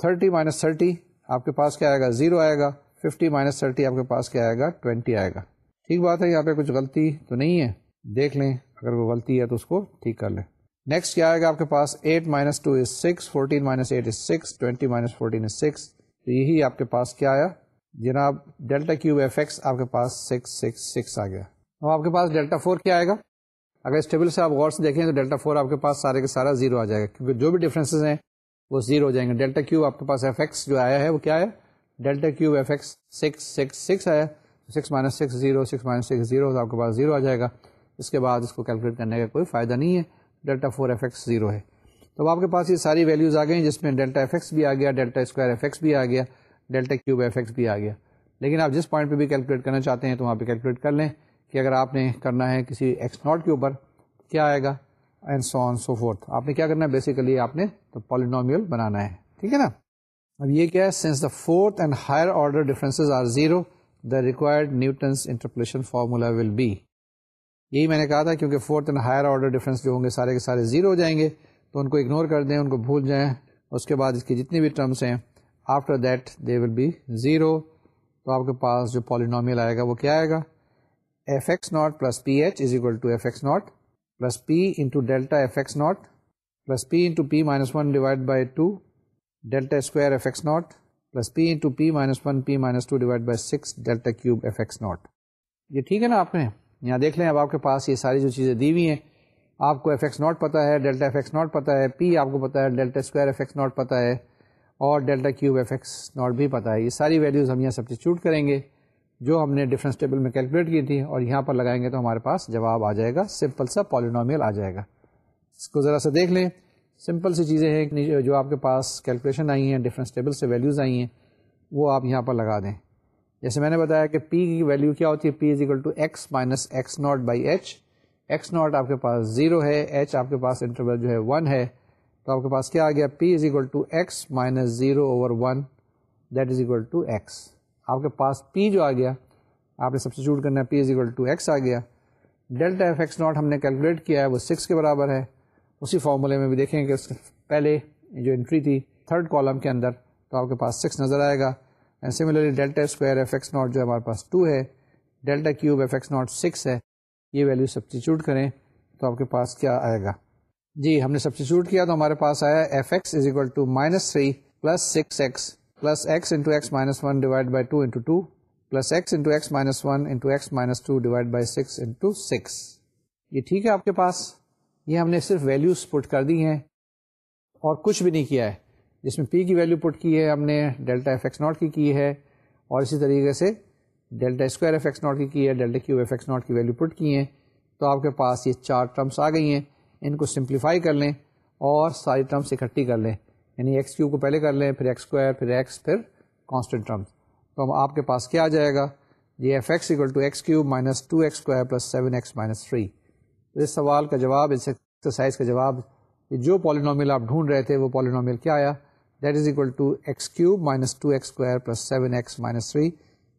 تھرٹی مائنس تھرٹی آپ کے پاس کیا آئے گا؟ زیرو آئے گا. ففٹی مائنس تھرٹی آپ کے پاس کیا آئے گا؟ ٹوینٹی آئے گا. ٹھیک بات ہے، یہاں پہ کچھ غلطی تو نہیں ہے۔ دیکھ لیں، اگر وہ غلطی ہے تو اس کو ٹھیک کر لیں۔ نیکسٹ کیا آئے گا آپ کے پاس؟ Eight minus two is six fourteen minus eight is six twenty minus fourteen is six تو یہی آپ کے پاس کیا آیا؟ جناب ڈیلٹا کیو ایف ایکس آپ کے پاس سکس سکس سکس آ گیا۔ اب آپ کے پاس ڈیلٹا فور کیا آئے گا؟ اگر اس ٹیبل سے آپ غور سے دیکھیں تو ڈیلٹا فور آپ کے پاس سارے کے سارا زیرو آ جائے گا۔ کیونکہ جو بھی ڈفرینسز ہیں وہ زیرو ہو جائیں گے۔ ڈیلٹا کیو آپ کے پاس ایف ایکس جو آیا ہے وہ کیا ہے delta cube f x six six six آیا۔ Six minus six zero six minus six zero آپ کے پاس زیرو آ جائے گا۔ اس کے بعد اس کو کیلکولیٹ کرنے کا کوئی فائدہ نہیں ہے۔ Delta four f x zero ہے۔ تو اب آپ کے پاس یہ ساری ویلیوز آ گئی جس میں ڈیلٹا ایف ایکس بھی آ گیا ڈیلٹا اسکوائر ایف ایکس بھی آ گیا ڈیلٹا کیوب ایف ایکس بھی آ گیا۔ لیکن آپ جس پوائنٹ پہ بھی کیلکولیٹ کرنا چاہتے ہیں تو وہاں پہ کیلکولیٹ کر لیں کہ اگر آپ نے کرنا ہے کسی ایکس ناٹ کے اوپر کیا آئے گا؟ And so on so forth آپ نے کیا کرنا ہے؟ بیسیکلی آپ نے تو پالینومیل بنانا ہے۔ ٹھیک ہے نا؟ اب یہ کیا ہے؟ Since the fourth and higher order difference are zero the required Newton's interpolation formula will be یہی میں نے کہا تھا کیونکہ fourth and higher order difference جو ہوں گے سارے کے سارے زیرو ہو جائیں گے، تو ان کو اگنور کر دیں، ان کو بھول جائیں۔ اس کے بعد اس کی جتنی بھی ٹرمس ہیں after that they will be zero تو آپ کے پاس جو پالینومیل آئے گا، وہ کیا آئے گا؟ F x naught plus p h is equal to f x naught plus p into delta f x naught plus p into p minus one divide by two delta square f x naught plus p into p minus one p minus two divide by six delta cube f x naught یہ ٹھیک ہے نا آپ نے یہاں دیکھ لیں، اب آپ کے پاس یہ ساری جو چیزیں دی ہوئی ہیں، آپ کو ایف ایکس ناٹ پتا ہے ڈیلٹا ایف ایکس ناٹ پتا ہے پی آپ کو پتا ہے delta square f x naught پتا ہے، اور delta cube f x naught بھی پتا ہے۔ یہ ساری ویلیوز ہم یہاں سبسٹیچیوٹ کریں گے، جو ہم نے ڈفرینس ٹیبل میں کیلکولیٹ کی تھی، اور یہاں پر لگائیں گے تو ہمارے پاس جواب آ جائے گا سمپل سا پالینومیل آ جائے گا۔ اس کو ذرا سا دیکھ لیں۔ سمپل سی چیزیں ہیں، جو آپ کے پاس کیلکولیشن آئی ہیں ڈفرینس ٹیبل سے ویلیوز آئی ہیں، وہ آپ یہاں پر لگا دیں۔ جیسے میں نے بتایا کہ پی کی ویلیو کیا ہوتی ہے? P is equal to x minus x naught by h x naught آپ کے پاس زیرو ہے ایچ آپ کے پاس انٹرول جو ہے ون ہے. تو آپ کے پاس کیا آ گیا? P is equal to x minus zero over one that is equal to x آپ کے پاس پی جو آ گیا، آپ نے سبسٹیچیوٹ کرنا ہے p is equal to x آ گیا. ڈیلٹا ایف ایکس ناٹ ہم نے کیلکولیٹ کیا ہے، وہ سکس کے برابر ہے. اسی فارمولے میں بھی دیکھیں کہ اس پہلے جو انٹری تھی تھرڈ کالم کے اندر، تو آپ کے پاس سکس نظر آئے گا. And similarly delta square f x naught جو ہمارے پاس ٹو ہے delta cube f x naught six ہے، یہ ویلو سبسٹیچیوٹ کریں تو آپ کے پاس کیا آئے گا؟ جی ہم نے سبسٹیچیوٹ کیا تو ہمارے پاس آیا f x is equal to minus three plus six x plus x into x minus one divide by two into two plus x into x minus one into x minus two divide by six into six یہ ٹھیک ہے آپ کے پاس؟ یہ ہم نے صرف ویلیوز پٹ کر دی ہیں اور کچھ بھی نہیں کیا ہے۔ جس میں پی کی ویلیو پٹ کی ہے، ہم نے ڈیلٹا ایف ایکس ناٹ کی کی ہے، اور اسی طریقے سے delta square f x naught کی کی ہے delta cube f x naught کی ویلیو پٹ کی ہیں۔ تو آپ کے پاس یہ چار ٹرمس آ گئی ہیں۔ ان کو سمپلیفائی کر لیں اور ساری ٹرمس اکٹھی کر لیں۔ یعنی ایکس کیو کو پہلے کر لیں، پھر ایکس اسکوائر پھر ایکس پھر کانسٹنٹ ٹرمس تو ہم آپ کے پاس کیا آ جائے گا؟ یہ f x equal to x cube minus two x square plus seven x minus three اس سوال کا جواب، اس ایکسرسائز کا جواب، جو پالینومیل آپ ڈھونڈ رہے تھے، وہ پالینومیل کیا آیا؟ That is equal to x cube minus two x square plus seven x minus three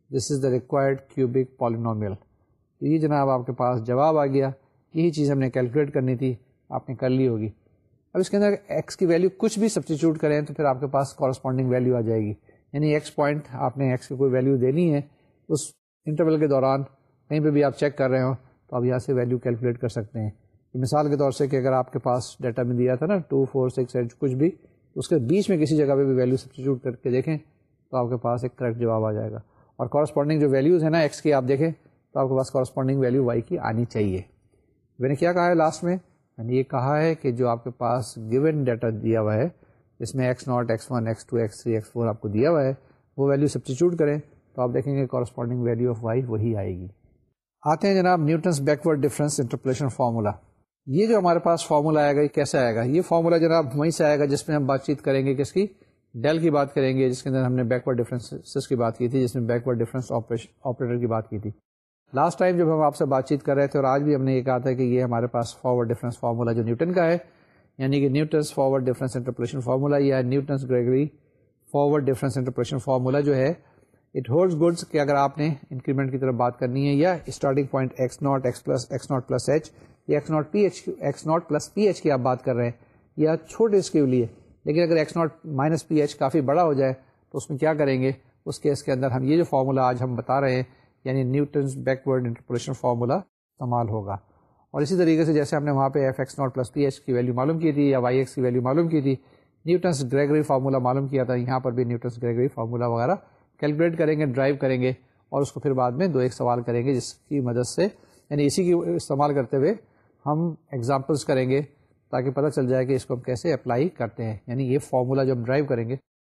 this is the required cubic polynomial تو یہ جناب آپ کے پاس جواب آ گیا یہی چیز ہم نے کیلکولیٹ کرنی تھی آپ نے کر لی ہوگی اب اس کے اندر ایکس کی ویلیو کچھ بھی سبسٹیچیوٹ کریں تو پھر آپ کے پاس کورسپونڈنگ ویلیو آ جائے گی یعنی ایکس پوائنٹ آپ نے ایکس کی کوئی ویلیو دینی ہے اس انٹرول کے دوران کہیں پہ بھی آپ چیک کر رہے ہو تو آپ یہاں سے ویلیو کیلکولیٹ کر سکتے ہیں مثال کے طور سے کہ اگر آپ کے پاس ڈیٹا میں دیا تھا نا ٹو فور سکس ایٹ کچھ بھی اس کے بیچ میں کسی جگہ پہ بھی ویلیو سبسٹیچیوٹ کر کے دیکھیں تو آپ کے پاس ایک کریکٹ جواب آ جائے گا۔ اور کورسپونڈنگ جو ویلیوز ہیں نا ایکس کی آپ دیکھیں تو آپ کے پاس کورسپونڈنگ ویلیو وائی کی آنی چاہیے۔ میں نے کیا کہا ہے لاسٹ میں؟ میں نے یہ کہا ہے کہ جو آپ کے پاس گیون ڈیٹا دیا ہوا ہے، جس میں x naught x one x two x three x four آپ کو دیا ہوا ہے، وہ ویلیو سبسٹیچیوٹ کریں تو آپ دیکھیں گے کورسپونڈنگ ویلیو آف وائی وہی آئے گی۔ آتے ہیں جناب Newton's backward difference interpolation formula یہ جو ہمارے پاس فارمولا آئے گا، یہ کیسے آئے گا؟ یہ فارمولا جناب وہیں سے آئے گا جس میں ہم بات چیت کریں گے کس کی؟ ڈیل کی بات کریں گے، جس کے اندر ہم نے بیکورڈ ڈفرینس کی بات کی تھی، جس میں بیکورڈ ڈفرینس آپریٹر کی بات کی تھی۔ لاسٹ ٹائم جب ہم آپ سے بات چیت کر رہے تھے اور آج بھی ہم نے یہ کہا تھا کہ یہ ہمارے پاس فارورڈ ڈفرینس فارمولا جو نیوٹن کا ہے یعنی کہ Newton's forward difference interpolation formula یا Newton's Gregory forward difference interpolation formula جو ہے اٹ ہولڈز گڈس کہ اگر آپ نے انکریمنٹ کی طرف بات کرنی ہے یا starting point x naught x plus x naught plus h یا x naught p h x naught plus p h کی آپ بات کر رہے ہیں یا چھوٹے اس کے لیے، لیکن اگر x naught minus p h کافی بڑا ہو جائے، تو اس میں کیا کریں گے؟ اس کیس کے اندر ہم یہ جو فارمولا آج ہم بتا رہے ہیں یعنی نیوٹنس بیکورڈ انٹرپریشن فارمولا استعمال ہوگا۔ اور اسی طریقے سے جیسے ہم نے وہاں پہ f x naught plus p h کی ویلیو معلوم کی تھی یا وائی ایکس کی ویلیو معلوم کی تھی نیوٹنس گریگری فارمولا معلوم کیا تھا، یہاں پر بھی نیوٹنس گریگری فارمولا وغیرہ کیلکولیٹ کریں گے ڈرائیو کریں گے اور اس کو پھر بعد میں دو ایک سوال کریں گے، جس کی مدد سے یعنی اسی کی استعمال کرتے ہوئے ہم ایگزامپلس کریں گے تاکہ پتہ چل جائے کہ اس کو ہم کیسے اپلائی کرتے ہیں۔ یعنی یہ فارمولا جو ہم ڈرائیو کریں گے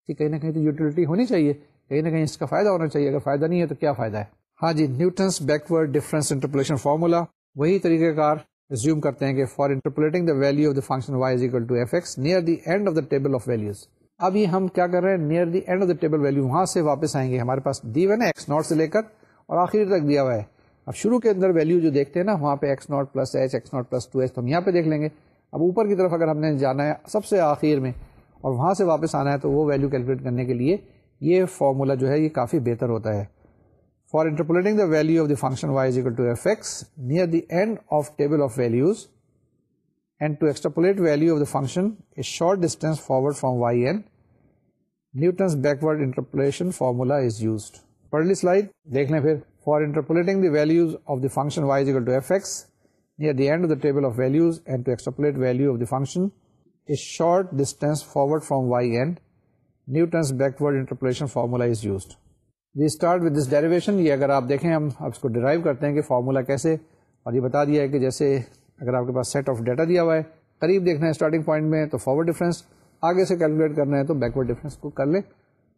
کہ کہیں نہ کہیں تو یوٹیلیٹی ہونی چاہیے، کہیں نہ کہیں اس کا فائدہ ہونا چاہیے۔ اگر فائدہ نہیں ہے تو کیا فائدہ ہے؟ ہاں جی Newton's backward difference interpolation formula وہی طریقہ کار ریزیوم کرتے ہیں کہ for interpolating the value of the function y is equal to f x near the end of the table of values اب یہ ہم کیا کر رہے ہیں؟ Near the end of the table value وہاں سے واپس آئیں گے۔ ہمارے پاس دی ون ہے ایکس ناٹ سے لے کر اور آخر تک دیا ہوا ہے۔ اب شروع کے اندر ویلو جو دیکھتے ہیں نا، وہاں پہ x naught plus h x naught plus two h تو ہم یہاں پہ دیکھ لیں گے۔ اب اوپر کی طرف اگر ہم نے جانا ہے سب سے آخر میں اور وہاں سے واپس آنا ہے تو وہ ویلو کیلکولیٹ کرنے کے لیے یہ فارمولا جو ہے یہ کافی بہتر ہوتا ہے۔ For interpolating the value of the function y equal to f x near the end of table of values and to extrapolate value of the function as short distance forward from y n Newton's backward interpolation formula is used purely slide دیکھ لیں پھر. For interpolating the values of the function y to f x near the end of the table of values and to extrapolate value of the function as short distance forward from y and Newton's backward interpolation formula is used G start with this derivation یہ اگر آپ دیکھیں، ہم اس کو ڈرائیو کرتے ہیں کہ فارمولا کیسے، اور یہ بتا دیا ہے کہ جیسے اگر آپ کے پاس سیٹ آف ڈیٹا دیا ہوا ہے، قریب دیکھنا ہے اسٹارٹنگ پوائنٹ میں تو فارورڈ ڈفرینس آگے سے کیلکولیٹ کرنا ہے تو بیکورڈ ڈفرینس کو کر لیں،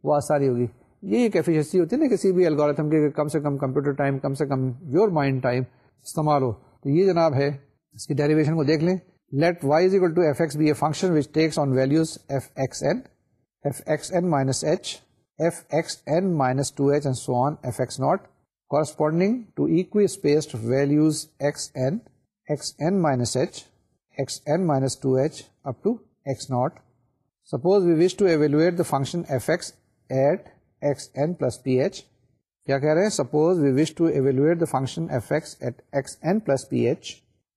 وہ آسانی ہوگی۔ یہ ایک ایفیشنسی ہوتی ہے نا کسی بھی الگورتھم کے کم سے کم کمپیوٹر ٹائم کم سے کم یور مائنڈ ٹائم استعمال ہو تو یہ جناب ہے، اس کی ڈیریویشن کو دیکھ لیں۔ Let y is equal to f x be a function which takes on values f x n f x n minus h f x n minus two h and so on f x naught corresponding to equispaced values x n x n minus h x n minus two h up to x naught suppose we wish x x n plus p h کیا کہہ رہے ہیں suppose we wish to evaluate the function f x at x n plus p h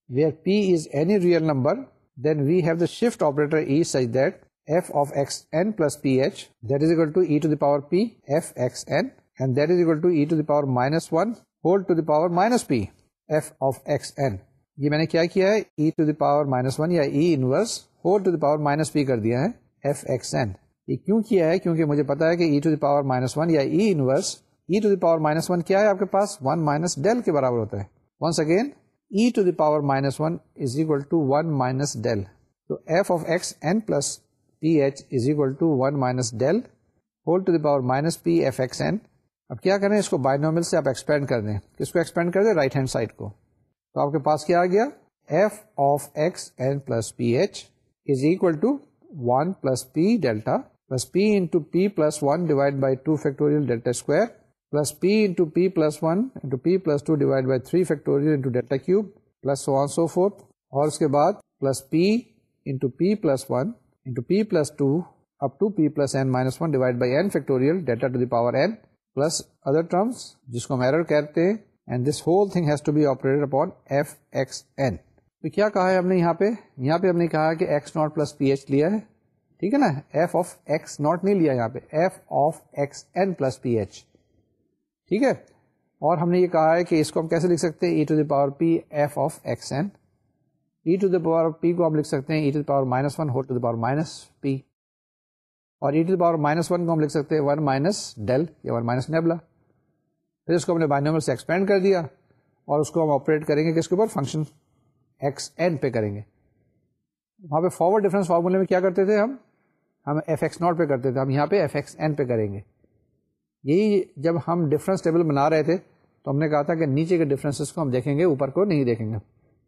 where p is any real number then we have the shift operator E such that f of x n plus p h that is equal to E to the power p f x n and that is equal to E to the power minus one whole to the power minus p f of x n یہ میں نے کیا کیا ہے E to the power minus one یا E inverse whole to the power minus p کر دیا ہے ایف ایکس این یہ کیوں کیا ہے؟ کیونکہ مجھے پتا ہے کہ E to the power minus one یا E inverse E to the power minus one کیا ہے آپ کے پاس؟ ون مائنس ڈیل کے برابر ہوتا ہے۔ Once again E to the power minus one is equal to one minus del تو f of x n plus p h is equal to one minus del whole to the power minus p f x n اب کیا کریں؟ اس کو بائنومل سے آپ ایکسپینڈ کر دیں۔ کس کو ایکسپینڈ کر دیں؟ رائٹ ہینڈ سائڈ کو۔ تو آپ کے پاس کیا آ گیا؟ F of x n plus p h is equal to one plus p delta plus p into p plus one divide by two factorial delta square plus p into p plus one into p plus two divide by three factorial into delta cube plus one so forth اور اس کے بعد plus p into p plus one into p plus two up to p plus n minus one divide by n factorial data to the power n plus other terms جس کو ہم ایرر کہتے ہیں. And this whole thing has to be operated upon f x n تو کیا کہا ہے ہم نے یہاں پہ؟ یہاں پہ ہم نے کہا کہ x naught plus p h لیا ہے. ٹھیک ہے نا؟ ایف آف ایکس ناٹ نہیں لیا یہاں پہ. F of x n plus p h ٹھیک ہے؟ اور ہم نے یہ کہا ہے کہ اس کو ہم کیسے لکھ سکتے ہیں؟ E to the power p f of x n E to the power p کو ہم لکھ سکتے ہیں. E to the power minus one whole to the power minus p اور E to the power minus one کو ہم لکھ سکتے ہیں ون مائنس ڈیل یا ون مائنس نیبلا پھر اس کو ہم نے بائنومل سے ایکسپینڈ کر دیا اور اس کو ہم آپریٹ کریں گے کس کے اوپر؟ فنکشن ایکس این پہ کریں گے. وہاں پہ فارورڈ ڈفرینس فارمولے میں کیا کرتے تھے ہم؟ ہم ایف ایکس ناٹ پہ کرتے تھے، ہم یہاں پہ ایف ایکس این پہ کریں گے۔ یہی جب ہم ڈفرینس ٹیبل بنا رہے تھے، تو ہم نے کہا تھا کہ نیچے کے ڈفرینسز کو ہم دیکھیں گے، اوپر کو نہیں دیکھیں گے۔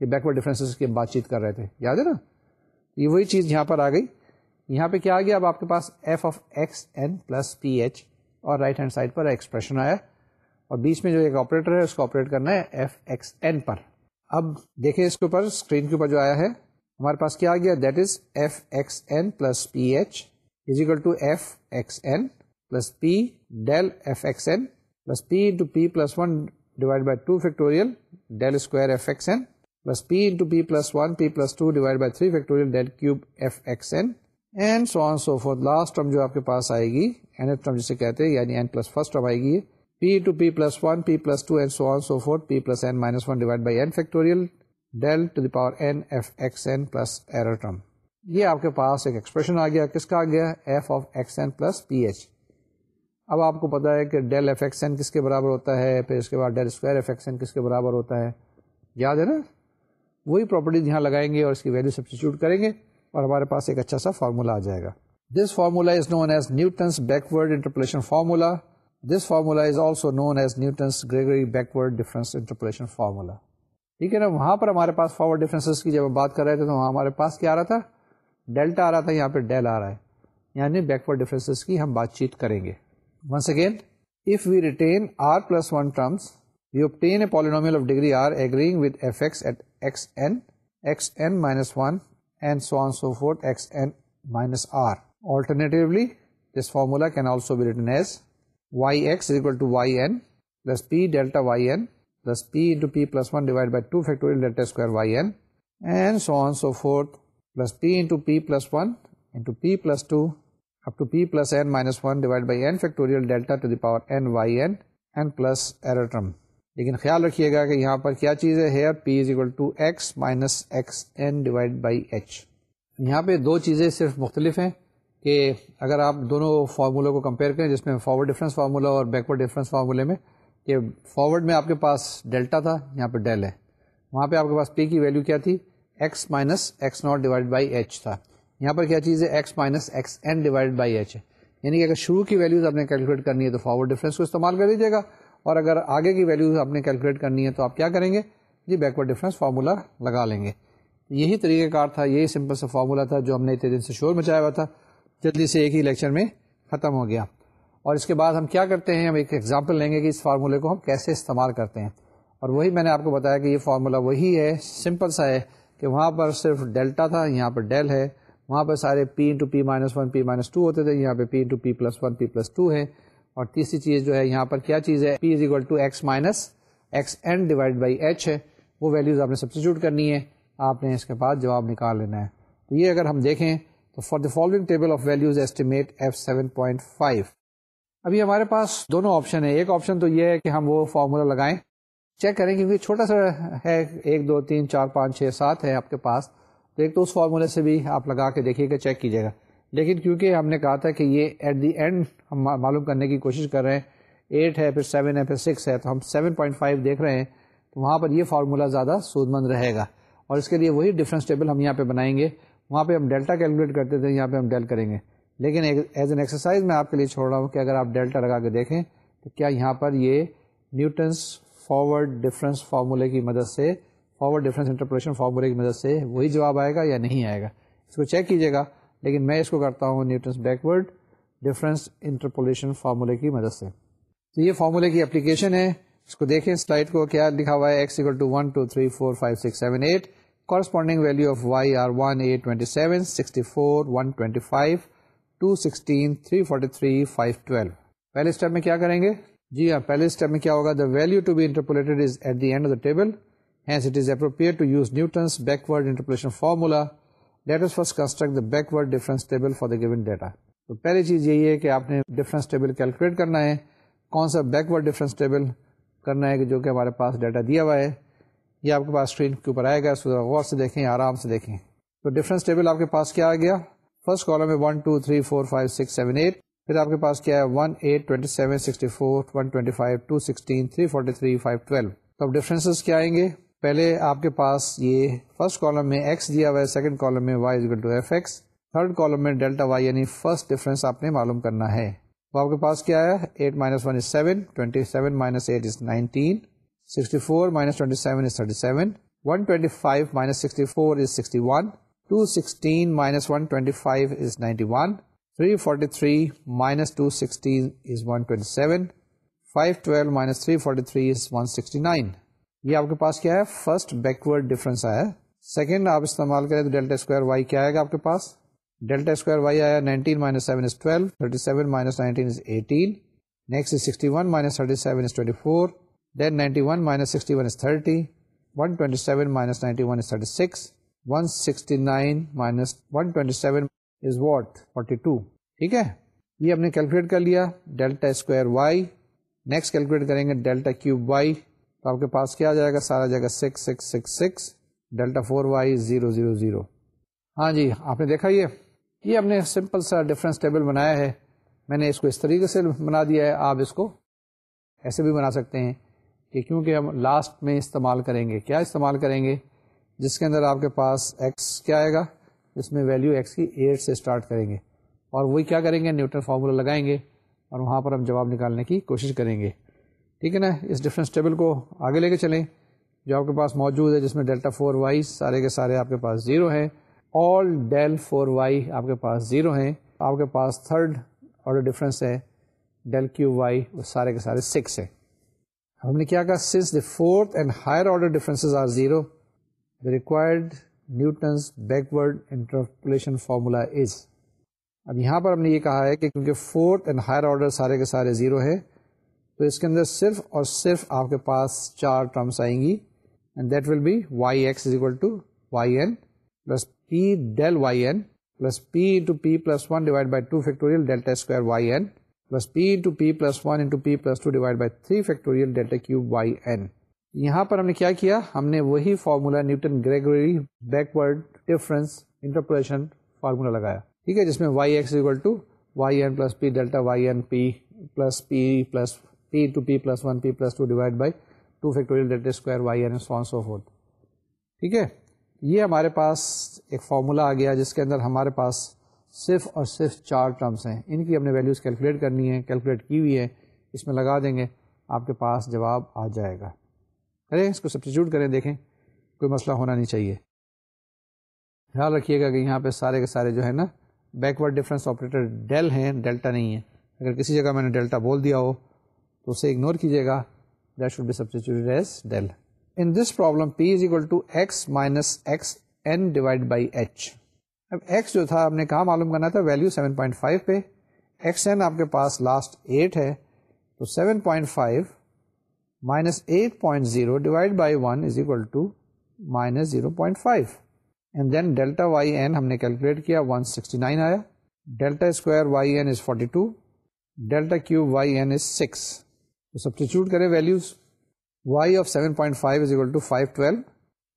یہ بیکورڈ ڈفرینسز کی بات چیت کر رہے تھے۔ یاد ہے نا؟ یہ وہی چیز یہاں پر آ گئی۔ یہاں پہ کیا آ گیا؟ اب آپ کے پاس f of x n plus p h اور رائٹ ہینڈ سائڈ پر ایکسپریشن آیا۔ اور بیچ میں جو ایک آپریٹر ہے، اس کو آپریٹ کرنا ہے ایف ایکس این پر۔ اب دیکھیں اس کے اوپر اسکرین کے اوپر جو آیا ہے، ہمارے پاس کیا آ گیا؟ That is f x n plus p h is equal to f x n plus p del f x n plus p into p plus one divide by two factorial del square f x n plus p into p plus one p plus two divide by three factorial del cube f x n and so on so forth last term جو آپ کے پاس آئے گی این ایف ٹرم جسے کہتے ہیں یعنی این پلس فرسٹ ٹرم آئے گی p to p plus one p plus two and so on so forth p plus n minus one divide by n factorial del to the power n f x n plus error term یہ آپ کے پاس ایک ایکسپریشن آ گیا. کس کا آ گیا? F of x n plus p h اب آپ کو پتا ہے کہ ڈیل ایف ایکس این کس کے برابر ہوتا ہے، پھر اس کے بعد del square f x n کس کے برابر ہوتا ہے؟ یاد ہے نا؟ وہی پراپرٹیز یہاں لگائیں گے اور اس کی ویلو سبسٹیچیوٹ کریں گے اور ہمارے پاس ایک اچھا سا فارمولا آ جائے گا۔ This formula is known as Newton's backward interpolation formula this formula is also known as Newton's Gregory backward difference interpolation formula ٹھیک ہے نا؟ وہاں پر ہمارے پاس فارورڈ ڈفرینس کی جب ہم بات کر رہے تھے تو وہاں ہمارے پاس کیا آ رہا تھا؟ ڈیلٹا آ رہا تھا، یہاں پہ ڈیل آ رہا ہے۔ یعنی بیکورڈ ڈفرینس کی ہم بات چیت کریں گے۔ Once again if we retain r plus one terms we obtain a polynomial of degree r agreeing with f x at x n x n minus one and so on so forth x n minus r alternatively this formula can also be written as y x equal to y n plus p delta y n plus p into p plus one divide by two factorial delta square y n and so on so forth plus p into p plus 1 into p plus 2 up to p plus n minus 1 divided by n factorial delta to the power n y n n plus error term. لیکن خیال رکھیے گا کہ یہاں پر کیا چیز ہے؟ Here p is equal to x minus x n divide by h یہاں پہ دو چیزیں صرف مختلف ہیں کہ اگر آپ دونوں فارمولوں کو کمپیئر کریں جس میں فارورڈ ڈفرینس فارمولا اور بیکورڈ ڈفرینس فارمولے میں، کہ فارورڈ میں آپ کے پاس ڈیلٹا تھا، یہاں پہ ڈیل ہے۔ وہاں پہ آپ کے پاس پی کی ویلو کیا تھی؟ X minus x naught divide by h تھا۔ یہاں پر کیا چیز ہے؟ X minus x n divide by h ہے۔ یعنی کہ اگر شروع کی ویلوز آپ نے کیلکولیٹ کرنی ہے تو فارورڈ ڈفرینس کو استعمال کر دیجیے گا۔ اور اگر آگے کی ویلوز آپ نے کیلکولیٹ کرنی ہے تو آپ کیا کریں گے؟ جی بیکورڈ ڈفرینس فارمولا لگا لیں گے۔ یہی طریقہ کار تھا، یہی سمپل سا فارمولا تھا جو ہم نے اتنے دن سے شور مچایا ہوا تھا۔ جلدی سے ایک ہی لیکچر میں ختم ہو گیا۔ اور اس کے بعد ہم کیا کرتے ہیں؟ ہم ایک ایگزامپل لیں گے کہ اس فارمولے کو ہم کیسے استعمال کرتے ہیں۔ اور وہی میں نے آپ کو بتایا کہ یہ فارمولا وہی ہے سمپل سا ہے۔ کہ وہاں پر صرف ڈیلٹا تھا، یہاں پر ڈیل ہے۔ وہاں پر سارے p into p minus one, p minus two ہوتے تھے، یہاں پہ p into p plus one, p plus two ہے اور تیسری چیز جو ہے، یہاں پر کیا چیز ہے؟ P is equal to x minus x n divide by h ہے۔ وہ ویلیوز آپ نے سبسٹیچیوٹ کرنی ہے آپ نے اس کے بعد جواب نکال لینا ہے۔ تو یہ اگر ہم دیکھیں، تو for the following table of values estimate f seven point five ابھی ہمارے پاس دونوں آپشن ہے ایک آپشن تو یہ ہے کہ ہم وہ فارمولا لگائیں۔ چیک کریں کیونکہ چھوٹا سا ہے، ایک، دو، تین، چار، پانچ، چھ، سات ہے آپ کے پاس۔ تو ایک تو اس فارمولے سے بھی آپ لگا کے دیکھیے گا چیک کیجیے گا۔ لیکن کیونکہ ہم نے کہا تھا کہ یہ ایٹ دی اینڈ ہم معلوم کرنے کی کوشش کر رہے ہیں ایٹ ہے، پھر سیون ہے، پھر سکس ہے، تو ہم سیون پوائنٹ فائیو دیکھ رہے ہیں، تو وہاں پر یہ فارمولہ زیادہ سود مند رہے گا۔ اور اس کے لیے وہی ڈفرینس ٹیبل ہم یہاں پہ بنائیں گے۔ وہاں پہ ہم ڈیلٹا کیلکولیٹ کرتے تھے، یہاں پہ ہم ڈیل کریں گے۔ لیکن ایز این ایکسرسائز میں آپ کے لیے چھوڑ رہا ہوں کہ اگر آپ ڈیلٹا لگا کے دیکھیں، تو کیا یہاں پر یہ نیوٹنس فارورڈ ڈفرینس فارمولے کی مدد سے فارورڈ ڈفرینس انٹرپریشن فارمولے کی مدد سے وہی جواب آئے گا یا نہیں آئے گا؟ اس کو چیک کیجیے گا، لیکن میں اس کو کرتا ہوں نیوٹنس بیکورڈ ڈفرینس انٹرپولیشن فارمولے کی مدد سے۔ تو یہ فارمولے کی اپلیکیشن ہے۔ اس کو دیکھیں سلائڈ کو کیا لکھا ہوا ہے؟ X equal to one two three four five six seven eight corresponding value of y are one eight twenty seven sixty four one twenty five two sixteen three forty three five twelve پہلے اسٹیپ میں کیا کریں گے؟ جی ہاں پہلے اسٹیپ میں کیا ہوگا؟ The value to be interpolated is at the end of the table hence it is appropriate to use Newton's backward interpolation formula let us first construct the backward difference table for the given data تو پہلی چیز یہی ہے کہ آپ نے ڈفرینس ٹیبل کیلکولیٹ کرنا ہے۔ کون سا بیکورڈ ڈفرینس ٹیبل کرنا ہے جو کہ ہمارے پاس ڈیٹا دیا ہوا ہے؟ یہ آپ کے پاس اسکرین کے اوپر آئے گا، اس کو غور سے دیکھیں، آرام سے دیکھیں۔ تو ڈفرینس ٹیبل آپ کے پاس کیا آ گیا؟ فرسٹ کالم میں one two three four five six seven eight پھر آپ کے پاس کیا ہے؟ One eight twenty seven sixty four one twenty five two sixteen three forty three five twelve تو اب ڈفرینسز کیا آئیں گے؟ پہلے آپ کے پاس یہ فرسٹ کالم میں ایکس دیا ہوا ہے سیکنڈ کالم میں y to f x third column میں ڈیلٹا وائی یعنی فرسٹ ڈفرینس آپ نے معلوم کرنا ہے۔ تو آپ کے پاس کیا ہے؟ Eight minus one is seven twenty seven minus eight is nineteen sixty four minus twenty seven is thirty seven one twenty five minus sixty four is sixty one two sixteen minus one twenty five is ninety one three forty three minus two sixteen is one twenty seven five twelve minus three forty three is one sixty nine یہ آپ کے پاس کیا ہے؟ فرسٹ بیکورڈ ڈفرینس آیا سیکنڈ آپ استعمال کریں تو ڈیلٹا اسکوائر وائی کیا آئے گا آپ کے پاس؟ ڈیلٹا اسکوائر وائی آیا nineteen minus seven is twelve thirty seven minus nineteen is eighteen next is sixty one minus thirty seven is twenty four then ninety one minus sixty one is thirty one twenty seven minus ninety one is thirty six one sixty nine minus one twenty seven is what forty two ٹھیک ہے؟ یہ ہم نے کیلکولیٹ کر لیا. Delta square y next calculate کریں گے ڈیلٹا کیوب وائی تو آپ کے پاس کیا آ جائے گا؟ سارا جائے گا six six six six delta four y zero zero zero ہاں جی آپ نے دیکھا یہ؟ یہ ہم نے سمپل سا ڈفرینس ٹیبل بنایا ہے. میں نے اس کو اس طریقے سے بنا دیا ہے. آپ اس کو ایسے بھی بنا سکتے ہیں کہ کیونکہ ہم لاسٹ میں استعمال کریں گے. کیا استعمال کریں گے؟ جس کے اندر آپ کے پاس ایکس کیا آئے گا؟ جس میں ویلیو ایکس کی ایٹ سے اسٹارٹ کریں گے۔ اور وہی کیا کریں گے؟ نیوٹن فارمولا لگائیں گے اور وہاں پر ہم جواب نکالنے کی کوشش کریں گے۔ ٹھیک ہے نا؟ اس ڈفرینس ٹیبل کو آگے لے کے چلیں۔ جو آپ کے پاس موجود ہے، جس میں ڈیلٹا فور وائی سارے کے سارے آپ کے پاس زیرو ہیں۔ آل ڈیل فور وائی آپ کے پاس زیرو ہیں۔ آپ کے پاس تھرڈ آرڈر ڈفرینس ہے۔ ڈیل کیو وائی وہ سارے کے سارے سکس ہے ہم نے کیا کہا؟ Since the fourth and higher order difference are zero the required Newton's backward interpolation formula is. اب یہاں پر ہم نے یہ کہا ہے کہ کیونکہ فورتھ اینڈ ہائر آرڈر سارے کے سارے زیرو ہے، تو اس کے اندر صرف اور صرف آپ کے پاس چار ٹرمس آئیں گی and that will be y x is equal to y n plus p del y n plus p into p plus one divide by two factorial delta square y n plus p into p plus one into p plus two divide by three factorial delta cube y n یہاں پر ہم نے کیا کیا؟ ہم نے وہی formula Newton Gregory backward difference interpolation formula لگایا، ٹھیک ہے، جس میں y x equal to, y n plus p delta, y n p plus p plus p two p plus one p plus two divide by two factorial delta square, y n so so forth ٹھیک ہے، یہ ہمارے پاس ایک فارمولا آ گیا، جس کے اندر ہمارے پاس صرف اور صرف چار ٹرمس ہیں۔ ان کی ہم نے ویلیوز کیلکولیٹ کرنی ہے کیلکولیٹ کی ہوئی ہے اس میں لگا دیں گے، آپ کے پاس جواب آ جائے گا۔ کریں اس کو سبسٹیچیوٹ کریں، دیکھیں، کوئی مسئلہ ہونا نہیں چاہیے۔ خیال رکھیے گا کہ یہاں پہ سارے کے سارے جو ہے نا بیکورڈ ڈفرینس آپریٹر ڈیل ہیں ڈیلٹا نہیں ہے۔ اگر کسی جگہ میں نے ڈیلٹا بول دیا ہو، تو اسے اگنور کیجیے گا۔ That should be substituted as del in this problem p is equal to x minus x n divide by h اب ایکس جو تھا، آپ نے کہاں معلوم کرنا تھا؟ ویلو سیون پوائنٹ فائیو پہ۔ ایکس این آپ کے پاس لاسٹ ایٹ ہے، تو seven point five minus eight point zero divide by one is equal to minus zero point five and then delta y n ہم نے کیلکولیٹ کیا ون سکسٹی نائن آیا delta square y n is forty two delta cube y n is six تو سبسٹیچیوٹ کریں values y of 7.5 is equal to 512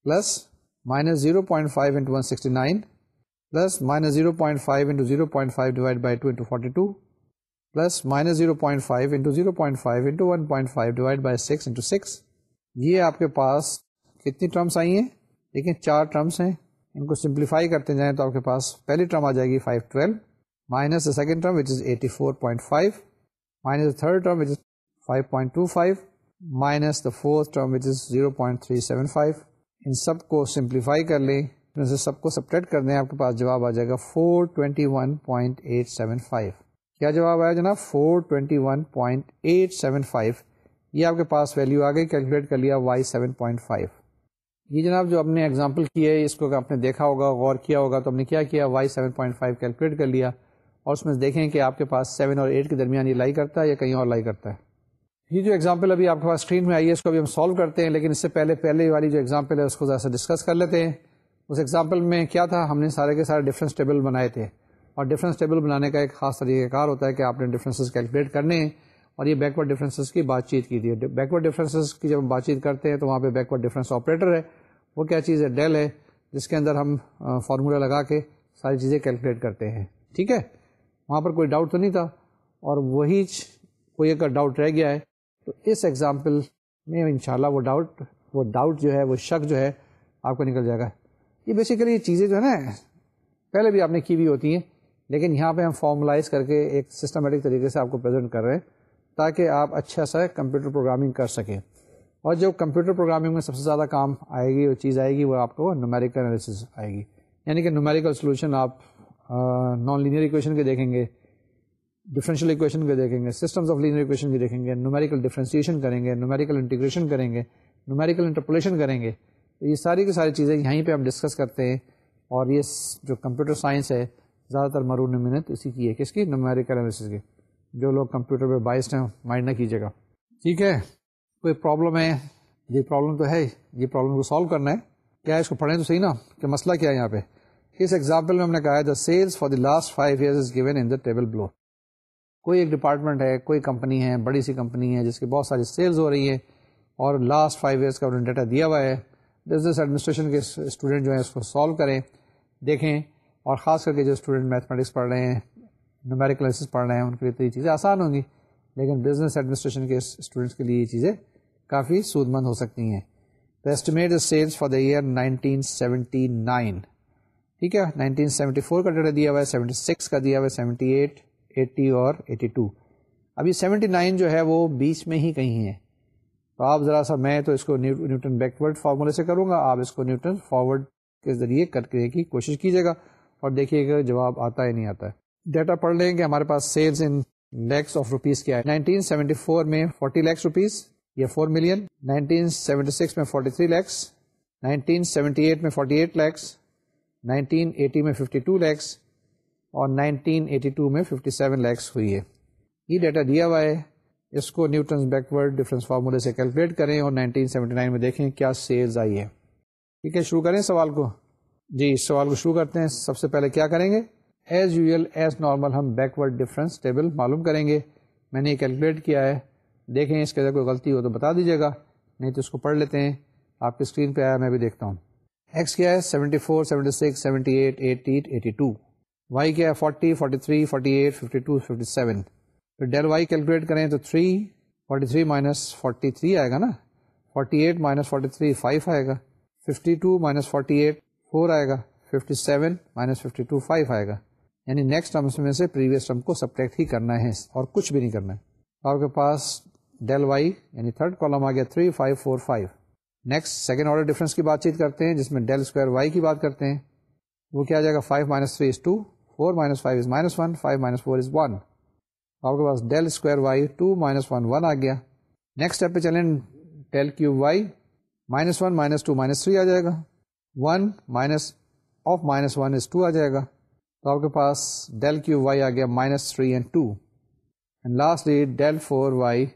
plus minus 0.5 into 169 plus minus 0.5 into plus minus zero point five into zero point five into one point five divide by six into six یہ آپ کے پاس کتنی ٹرمس آئی ہیں؟ لیکن چار ٹرمس ہیں۔ ان کو سمپلیفائی کرتے جائیں تو آپ کے پاس پہلی ٹرم آ جائے گی five twelve minus the second term which is eighty four point five minus the third term which is five point two five minus the fourth term which is zero point three seven five ان سب کو سمپلیفائی کر لیں۔ ان سے سب کو سپریٹ کر دیں، آپ کے پاس جواب آ جائے گا four twenty one point eight seven five کیا جواب آیا جناب؟ 421.875 یہ آپ کے پاس ویلیو آ گئی کیلکولیٹ کر لیا وائی سیون پوائنٹ فائیو یہ جناب جو ہم نے ایگزامپل کی ہے، اس کو آپ نے دیکھا ہوگا، غور کیا ہوگا تو ہم نے کیا کیا؟ Y seven point five calculate کر لیا اور اس میں دیکھیں کہ آپ کے پاس سیون اور ایٹ کے درمیان یہ لائی کرتا ہے یا کہیں اور لائی کرتا ہے۔ یہ جو ایگزامپل ابھی آپ کے پاس اسکرین میں آئی ہے، اس کو ابھی ہم سالو کرتے ہیں، لیکن اس سے پہلے پہلے والی جو ایگزامپل ہے، اس کو ذرا سے ڈسکس کر لیتے ہیں۔ اس ایگزامپل میں کیا تھا؟ ہم نے سارے کے سارے ڈفرینس ٹیبل بنائے تھے۔ اور ڈفرینس ٹیبل بنانے کا ایک خاص طریقہ کار ہوتا ہے کہ آپ نے ڈفرینسز کیلکولیٹ کرنے ہیں اور یہ بیکورڈ ڈفرینسز کی بات چیت کی تھی بیکورڈ ڈفرینسز کی جب ہم بات چیت کرتے ہیں تو وہاں پہ بیکورڈ ڈفرینس آپریٹر ہے۔ وہ کیا چیز ہے؟ ڈیل ہے، جس کے اندر ہم فارمولا لگا کے ساری چیزیں کیلکولیٹ کرتے ہیں۔ ٹھیک ہے؟ وہاں پر کوئی ڈاؤٹ تو نہیں تھا۔ اور وہی کوئی اگر ڈاؤٹ رہ گیا ہے، تو اس ایگزامپل میں انشاءاللہ وہ ڈاؤٹ وہ ڈاؤٹ جو ہے، وہ شک جو ہے، آپ کو نکل جائے گا۔ یہ بیسیکلی یہ چیزیں جو ہے نا، پہلے بھی آپ نے کی بھی ہوتی ہیں۔ لیکن یہاں پہ ہم فارملائز کر کے ایک سسٹمیٹک طریقے سے آپ کو پریزنٹ کر رہے ہیں تاکہ آپ اچھا سا کمپیوٹر پروگرامنگ کر سکیں۔ اور جو کمپیوٹر پروگرامنگ میں سب سے زیادہ کام آئے گی، وہ چیز آئے گی، وہ آپ کو نومیریکل انالیسز آئے گی۔ یعنی کہ نومیریکل سولوشن آپ نان لینئر اکویشن کے دیکھیں گے ڈفرینشیل اکویشن کے دیکھیں گے سسٹمز آف لینئر اکویشن کے دیکھیں گے نومیریکل ڈفرینسیشن کریں گے نومیریکل انٹیگریشن کریں گے نومیریکل انٹرپولیشن کریں گے۔ یہ ساری کی ساری چیزیں یہیں پہ ہم ڈسکس کرتے ہیں۔ اور یہ جو کمپیوٹر سائنس ہے زیادہ تر مرون منت اسی کی ہے۔ کس کی؟ نومیریکل انالیسز کی۔ جو لوگ کمپیوٹر پہ باعث ہیں مائنڈ نہ کیجیے گا۔ ٹھیک ہے۔ کوئی پرابلم ہے؟ یہ پرابلم تو ہے یہ پرابلم کو سالو کرنا ہے۔ کیا اس کو پڑھیں تو صحیح نا؟ کہ مسئلہ کیا ہے یہاں پہ؟ اس ایگزامپل میں ہم نے کہا ہے the sales for the last five years is given in the table below کوئی ایک ڈپارٹمنٹ ہے، کوئی کمپنی ہے، بڑی سی کمپنی ہے، جس کی بہت ساری سیلز ہو رہی ہیں اور لاسٹ فائیو ایئرس کا انہوں نے ڈیٹا دیا ہوا ہے۔ بزنس ایڈمنسٹریشن کے اسٹوڈنٹ جو ہیں، اس کو سالو کریں۔ دیکھیں۔ اور خاص کر کے جو اسٹوڈنٹ میتھمیٹکس پڑھ رہے ہیں نومیریکل پڑھ رہے ہیں، ان کے لیے تو یہ چیزیں آسان ہوں گی. لیکن بزنس ایڈمنسٹریشن کے اسٹوڈنٹس کے لیے یہ چیزیں کافی سود مند ہو سکتی ہیں. تو estimate sales for the year nineteen seventy nine ٹھیک ہے؟ نائنٹین سیونٹی فور کا ڈیٹا دیا ہوا ہے سیونٹی سکس کا دیا ہوا ہے سیونٹی ایٹ ایٹی اور ایٹی ٹو ابھی سیونٹی نائن جو ہے وہ بیچ میں ہی کہیں ہے تو آپ ذرا سا میں تو اس کو نیوٹن بیکورڈ فارمولے سے کروں گا. آپ اس کو نیوٹن فارورڈ کے ذریعے کرنے کی کوشش کیجیے گا. اور دیکھیے گا جواب آتا ہے نہیں آتا ہے۔ ڈیٹا پڑھ لیں کہ ہمارے پاس sales in lakhs of rupees کیا ہے۔ 1974 میں 40 لیکس روپیز یا 4 ملین 1976 میں 43 لیکس 1978 میں 48 لیکس 1980 میں 52 لیکس اور 1982 میں 57 لیکس ہوئی ہے۔ یہ ڈیٹا دیا ہوا ہے۔ اس کو نیوٹنس بیکورڈ ڈفرینس فارمولے سے کیلکولیٹ کریں اور 1979 میں دیکھیں کیا سیلز آئی ہے۔ ٹھیک ہے، شروع کریں سوال کو۔ جی اس سوال کو شروع کرتے ہیں۔ سب سے پہلے کیا کریں گے؟ ایز یوزل ایز نارمل ہم بیکورڈ ڈفرینس ٹیبل معلوم کریں گے۔ میں نے یہ کیلکولیٹ کیا ہے۔ دیکھیں، اس کے اندر کوئی غلطی ہو تو بتا دیجیے گا۔ نہیں تو اس کو پڑھ لیتے ہیں۔ آپ کی اسکرین پہ آیا، میں بھی دیکھتا ہوں۔ ایکس کیا ہے؟ Seventy four seventy six seventy eight eighty eighty two y کیا ہے؟ Forty forty three forty eight fifty two fifty seven پھر ڈیل وائی کیلکولیٹ کریں تو three forty three minus forty three آئے گا نا۔ Forty eight minus forty three five آئے گا۔ Fifty two minus forty eight four آئے گا fifty seven minus fifty two five آئے گا۔ یعنی نیکسٹ ٹرمس میں سے پریویس ٹرم کو سبٹیکٹ ہی کرنا ہے اور کچھ بھی نہیں کرنا ہے۔ آپ کے پاس ڈیل وائی یعنی تھرڈ کالم آ گیا three five four five next second order difference کی بات چیت کرتے ہیں، جس میں ڈیل اسکوائر وائی کی بات کرتے ہیں۔ وہ کیا جائے گا؟ Five minus three is two four minus five is minus one five minus four is one آپ کے پاس del square y two minus one one آ گیا۔ نیکسٹ اسٹیپ پہ چلیں del cube y minus one minus two minus three آ جائے گا۔ One minus of minus one is two آ جائے گا۔ تو آپ کے پاس ڈیل کیو وائی آ گیا minus three and two and lastly del four y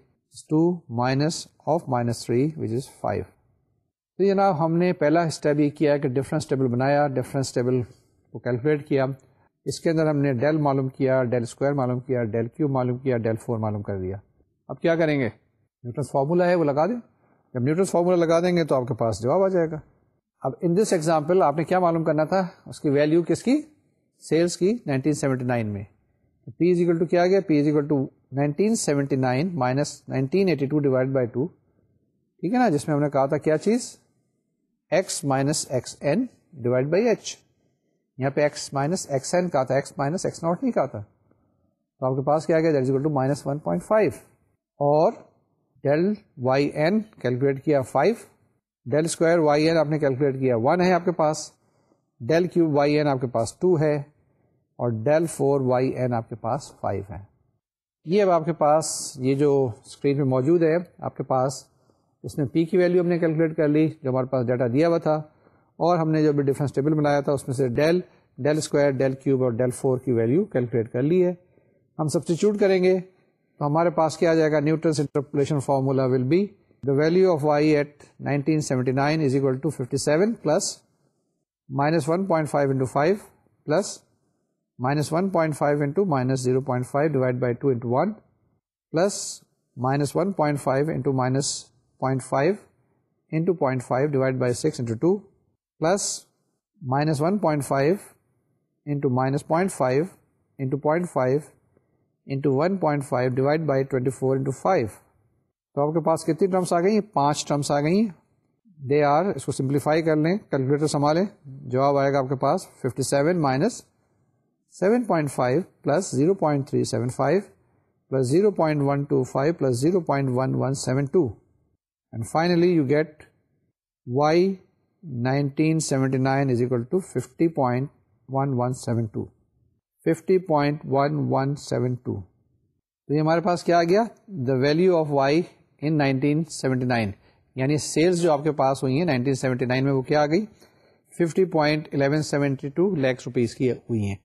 two minus of minus three which is five تو جناب ہم نے پہلا اسٹیپ یہ کیا کہ ڈفرینس ٹیبل بنایا ڈفرینس ٹیبل کو کیلکولیٹ کیا۔ اس کے اندر ہم نے ڈیل معلوم کیا ڈیل اسکوائر معلوم کیا ڈیل کیو معلوم کیا ڈیل فور معلوم کر دیا۔ اب کیا کریں گے؟ نیوٹنس فارمولا ہے، وہ لگا دیں۔ جب نیوٹنس فارمولا لگا دیں گے تو آپ کے پاس جواب آ جائے گا۔ اب ان دس ایگزامپل آپ نے کیا معلوم کرنا تھا؟ اس کی ویلو کس کی؟ سیلس کی 1979 میں۔ پی از اکول ٹو کیا گیا؟ P is equal to 1979 minus 1982 divide by two ٹھیک ہے نا؟ جس میں ہم نے کہا تھا کیا چیز؟ X minus x n divide by h یہاں پہ ایکس مائنس ایکس این کہا تھا ایکس مائنس ایکس ناٹ نہیں کہا تھا۔ تو آپ کے پاس کیا گیا؟ That two minus one point five اور ڈیل وائی این کیلکولیٹ کیا؟ Five del square y n آپ نے کیلکولیٹ کیا. ون ہے آپ کے پاس. ڈیل کیوب وائی این آپ کے پاس ٹو ہے اور ڈیل فور وائی این آپ کے پاس فائیو ہے. یہ اب آپ کے پاس یہ جو اسکرین پہ موجود ہے آپ کے پاس اس میں پی کی ویلیو ہم نے کیلکولیٹ کر لی جو ہمارے پاس ڈیٹا دیا ہوا تھا اور ہم نے جو بھی ڈفرینس ٹیبل بنایا تھا اس میں سے del del square del cube اور ڈیل فور کی ویلیو کیلکولیٹ کر لی ہے. ہم سبسٹیچیوٹ کریں گے تو ہمارے پاس کیا آ جائے گا؟ Newton's interpolation formula will be the value of y at nineteen seventy nine is equal to fifty seven plus minus one point five into five plus minus one point five into minus zero point five divide by two into one plus minus one point five into minus point five into point five divide by six into two plus minus one point five into minus point five into point five into one point five divide by twenty four into five تو آپ کے پاس کتنی ٹرمس آ گئی ہیں پانچ ٹرمس آ گئی ہیں دے آر اس کو سمپلیفائی کر لیں کیلکولیٹر سنبھالیں۔ جواب آئے گا آپ کے پاس fifty seven minus seven point five plus zero point three seven five plus zero point one two five plus zero point one one seven two and finally you get y nineteen seventy nine is equal to fifty point one one seven two fifty point one one seven two تو یہ ہمارے پاس کیا آ گیا؟ The value of y in nineteen seventy nine یعنی سیلس جو آپ کے پاس ہوئی ہیں نائنٹین سیونٹی نائن میں وہ کیا آ گئی؟ Fifty point eleven seventy two lakhs rupees کی ہوئی ہیں۔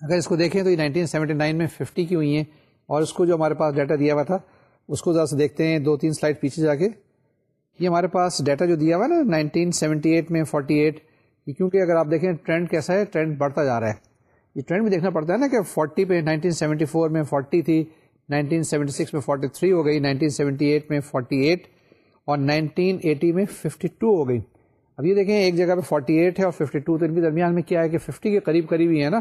اگر اس کو دیکھیں تو یہ نائنٹین سیونٹی نائن میں ففٹی کی ہوئی ہیں اور اس کو جو ہمارے پاس ڈیٹا دیا ہوا تھا، اس کو ذرا سے دیکھتے ہیں، دو تین سلائڈ پیچھے جا کے۔ یہ ہمارے پاس ڈیٹا جو دیا ہوا نا نائنٹین سیونٹی ایٹ میں فورٹی ایٹ کیونکہ اگر آپ دیکھیں ٹرینڈ کیسا ہے ٹرینڈ بڑھتا جا رہا ہے۔ یہ ٹرینڈ بھی دیکھنا پڑتا ہے نا کہ فورٹی پہ نائنٹین سیونٹی فور میں فورٹی تھی۔ نائنٹین سیونٹی سکس میں فورٹی تھری ہو گئی، نائنٹین سیونٹی ایٹ میں فورٹی ایٹ اور نائنٹین ایٹی میں ففٹی ٹو ہو گئی۔ اب یہ دیکھیں، ایک جگہ پہ فورٹی ایٹ ہے اور ففٹی ٹو تو ان کے درمیان میں کیا ہے کہ ففٹی کے قریب قریب ہی ہے نا۔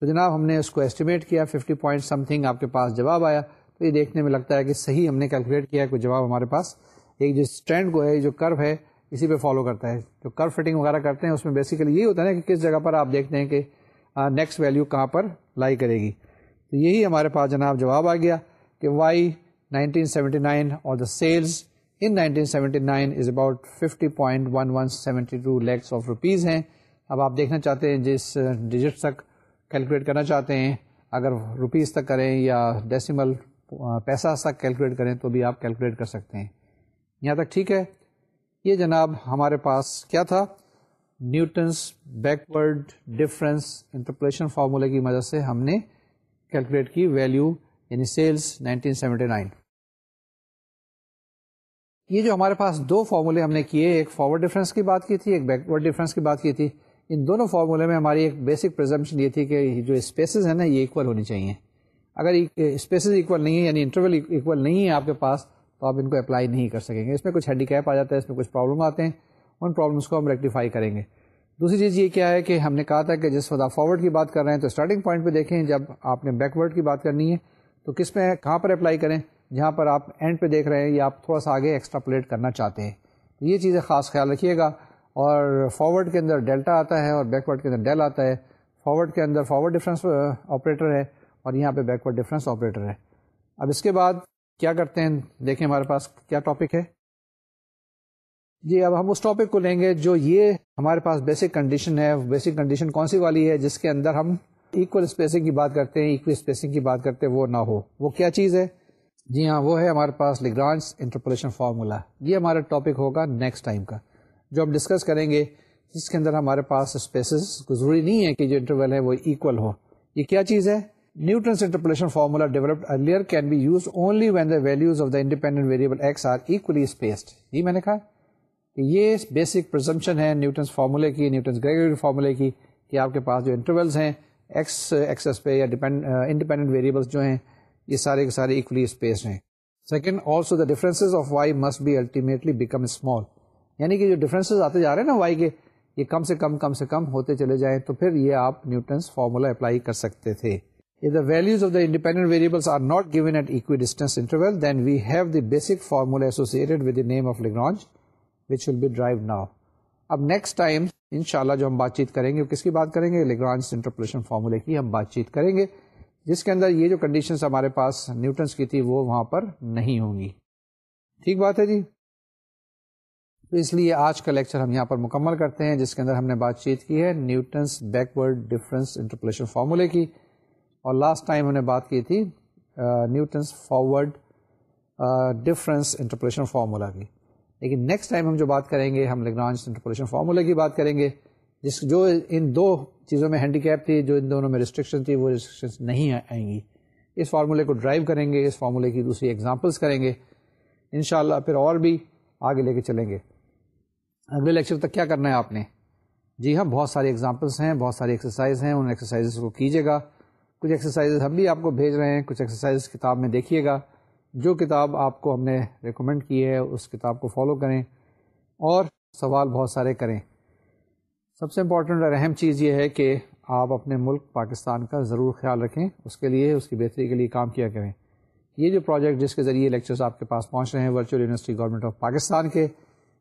تو جناب ہم نے اس کو ایسٹیمیٹ کیا، ففٹی پوائنٹ سم تھنگ آپ کے پاس جواب آیا۔ تو یہ دیکھنے میں لگتا ہے کہ صحیح ہم نے کیلکولیٹ کیا ہے، کوئی جواب ہمارے پاس۔ ایک جو اسٹینڈ کو ہے جو کرو ہے، اسی پہ فالو کرتا ہے۔ جو کرو فٹنگ وغیرہ کرتے ہیں، اس میں بیسیکلی یہی ہوتا ہے نا کہ کس جگہ پر آپ دیکھتے ہیں کہ نیکسٹ ویلو کہاں پر لائی کرے گی۔ تو یہی ہمارے پاس جناب جواب آ گیا کہ وائی نائنٹین سیونٹی نائن اور the sales in nineteen seventy nine is about fifty point one one seventy two lakhs of rupees ہیں۔ اب آپ دیکھنا چاہتے ہیں جس ڈیجٹ تک کیلکولیٹ کرنا چاہتے ہیں، اگر روپیز تک کریں یا ڈیسیمل پیسہ تک کیلکولیٹ کریں تو بھی آپ کیلکولیٹ کر سکتے ہیں۔ یہاں تک ٹھیک ہے۔ یہ جناب ہمارے پاس کیا تھا؟ نیوٹنس بیکورڈ ڈفرینس انٹرپلیشن فارمولے کی مدد سے ہم نے کیلکولیٹ کی ویلو یعنی سیلس 1979 یہ جو ہمارے پاس دو فارمولے ہم نے کیے، ایک فارورڈ ڈفرینس کی بات کی تھی، ایک بیکورڈ ڈفرینس کی بات کی تھی۔ ان دونوں فارمولے میں ہماری ایک بیسک پرزمپشن یہ تھی کہ جو اسپیسیز ہیں نا، یہ اکول ہونی چاہیے۔ اگر اسپیسیز اکول نہیں ہے یعنی انٹرول اکول نہیں ہے آپ کے پاس، تو آپ ان کو اپلائی نہیں کر سکیں گے۔ اس میں کچھ ہینڈی کیپ آ جاتا ہے، اس میں کچھ پرابلم آتے ہیں۔ ان پرابلمس کو ہم ریکٹیفائی کریں گے۔ دوسری چیز یہ کیا ہے کہ ہم نے کہا تھا کہ جس وقت آپ فارورڈ کی بات کر رہے ہیں تو اسٹارٹنگ پوائنٹ پہ دیکھیں، جب آپ نے بیکورڈ کی بات کرنی ہے، تو کس میں، کہاں پر اپلائی کریں؟ جہاں پر آپ اینڈ پہ دیکھ رہے ہیں یا آپ تھوڑا سا آگے ایکسٹرا پلیٹ کرنا چاہتے ہیں۔ تو یہ چیزیں خاص خیال رکھیے گا۔ اور فارورڈ کے اندر ڈیلٹا آتا ہے اور بیکورڈ کے اندر ڈیل آتا ہے۔ فارورڈ کے اندر فارورڈ ڈفرینس آپریٹر ہے اور یہاں پہ بیکورڈ ڈفرینس آپریٹر ہے۔ اب اس کے بعد کیا کرتے ہیں؟ دیکھیں ہمارے پاس کیا ٹاپک ہے۔ جی اب ہم اس ٹاپک کو لیں گے جو یہ ہمارے پاس بیسک کنڈیشن ہے۔ بیسک کنڈیشن کون سی والی ہے جس کے اندر ہم ایکول اسپیسنگ کی بات کرتے ہیں ایکول اسپیسنگ کی بات کرتے ہیں وہ نہ ہو۔ وہ کیا چیز ہے؟ جی ہاں وہ ہے ہمارے پاس لیگرانس انٹرپولیشن فارمولا یہ ہمارا ٹاپک ہوگا نیکسٹ ٹائم کا۔ جو ہم ڈسکس کریں گے، جس کے اندر ہمارے پاس اسپیسیز ضروری نہیں ہے کہ جو انٹرول ہے وہ ایکول ہو۔ یہ کیا چیز ہے؟ Newton's interpolation formula developed earlier can be use only when the values of the independent variable x are equally spaced یہ میں نے کہا۔ کہ یہ بیسک پرزمپشن ہے نیوٹنس فارمولے کی نیوٹنس گریگری فارمولے کی کہ آپ کے پاس جو انٹرولس ہیں ایکس ایکسس پہ یا انڈیپینڈنٹ ویریبلس uh, جو ہیں یہ سارے کے سارے ایکولی اسپیسڈ ہیں. Second also the differences of y must be ultimately become small یعنی کہ جو ڈفرینسز آتے جا رہے ہیں نا وائی کے یہ کم سے کم کم سے کم ہوتے چلے جائیں تو پھر یہ آپ نیوٹنس فارمولا اپلائی کر سکتے تھے. If the values of the independent variables are not given at equidistance interval, then we have the basic formula associated with the name of Lagrange, which will be derived now. اب نیکسٹ ٹائم انشاءاللہ جو ہم بات چیت کریں گے کس کی بات کریں گے؟ لیگرانس انٹرپلیشن فارمولے کی ہم بات چیت کریں گے، جس کے اندر یہ جو کنڈیشنز ہمارے پاس نیوٹنس کی تھی، وہ وہاں پر نہیں ہوں گی۔ ٹھیک بات ہے جی؟ تو اس لیے آج کا لیکچر ہم یہاں پر مکمل کرتے ہیں، جس کے اندر ہم نے بات چیت کی ہے نیوٹنس بیکورڈ ڈفرینس انٹرپلیشن فارمولے کی۔ اور لاسٹ ٹائم ہم نے بات کی تھی Newton's forward difference interpolation formula کی۔ لیکن نیکسٹ ٹائم ہم جو بات کریں گے، ہم لیگرانس انٹرپولیشن فارمولے کی بات کریں گے، جس جو ان دو چیزوں میں ہینڈی کیپ تھی، جو ان دونوں میں ریسٹرکشن تھی، وہ ریسٹرکشن نہیں آئیں گی۔ اس فارمولے کو ڈرائیو کریں گے، اس فارمولے کی دوسری ایگزامپلس کریں گے۔ انشاءاللہ پھر اور بھی آگے لے کے چلیں گے۔ اگلے لیکچر تک کیا کرنا ہے آپ نے؟ جی ہاں بہت ساری ایگزامپلس ہیں، بہت ساری ایکسرسائز ہیں، ان ایکسرسائز کو کیجیے گا۔ کچھ ایکسرسائز ہم بھی آپ کو بھیج رہے ہیں، کچھ ایکسرسائز کتاب میں دیکھیے گا۔ جو کتاب آپ کو ہم نے ریکمنڈ کی ہے، اس کتاب کو فالو کریں اور سوال بہت سارے کریں۔ سب سے امپورٹنٹ اور اہم چیز یہ ہے کہ آپ اپنے ملک پاکستان کا ضرور خیال رکھیں، اس کے لیے، اس کی بہتری کے لیے کام کیا کریں۔ یہ جو پروجیکٹ جس کے ذریعے لیکچرز آپ کے پاس پہنچ رہے ہیں virtual university government of Pakistan کے،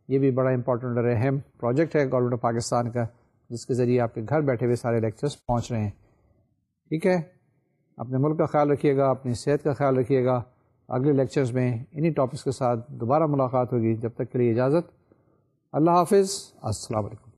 یہ بھی بڑا امپورٹنٹ اور اہم پروجیکٹ ہے گورنمنٹ آف پاکستان کا، جس کے ذریعے آپ کے گھر بیٹھے ہوئے سارے لیکچرز پہنچ رہے ہیں۔ ٹھیک ہے؟ اپنے ملک کا خیال رکھیے گا، اپنی صحت کا خیال رکھیے گا۔ اگلے لیکچرز میں انہی ٹاپکس کے ساتھ دوبارہ ملاقات ہوگی. جب تک کے لیے اجازت. اللہ حافظ. السلام علیکم.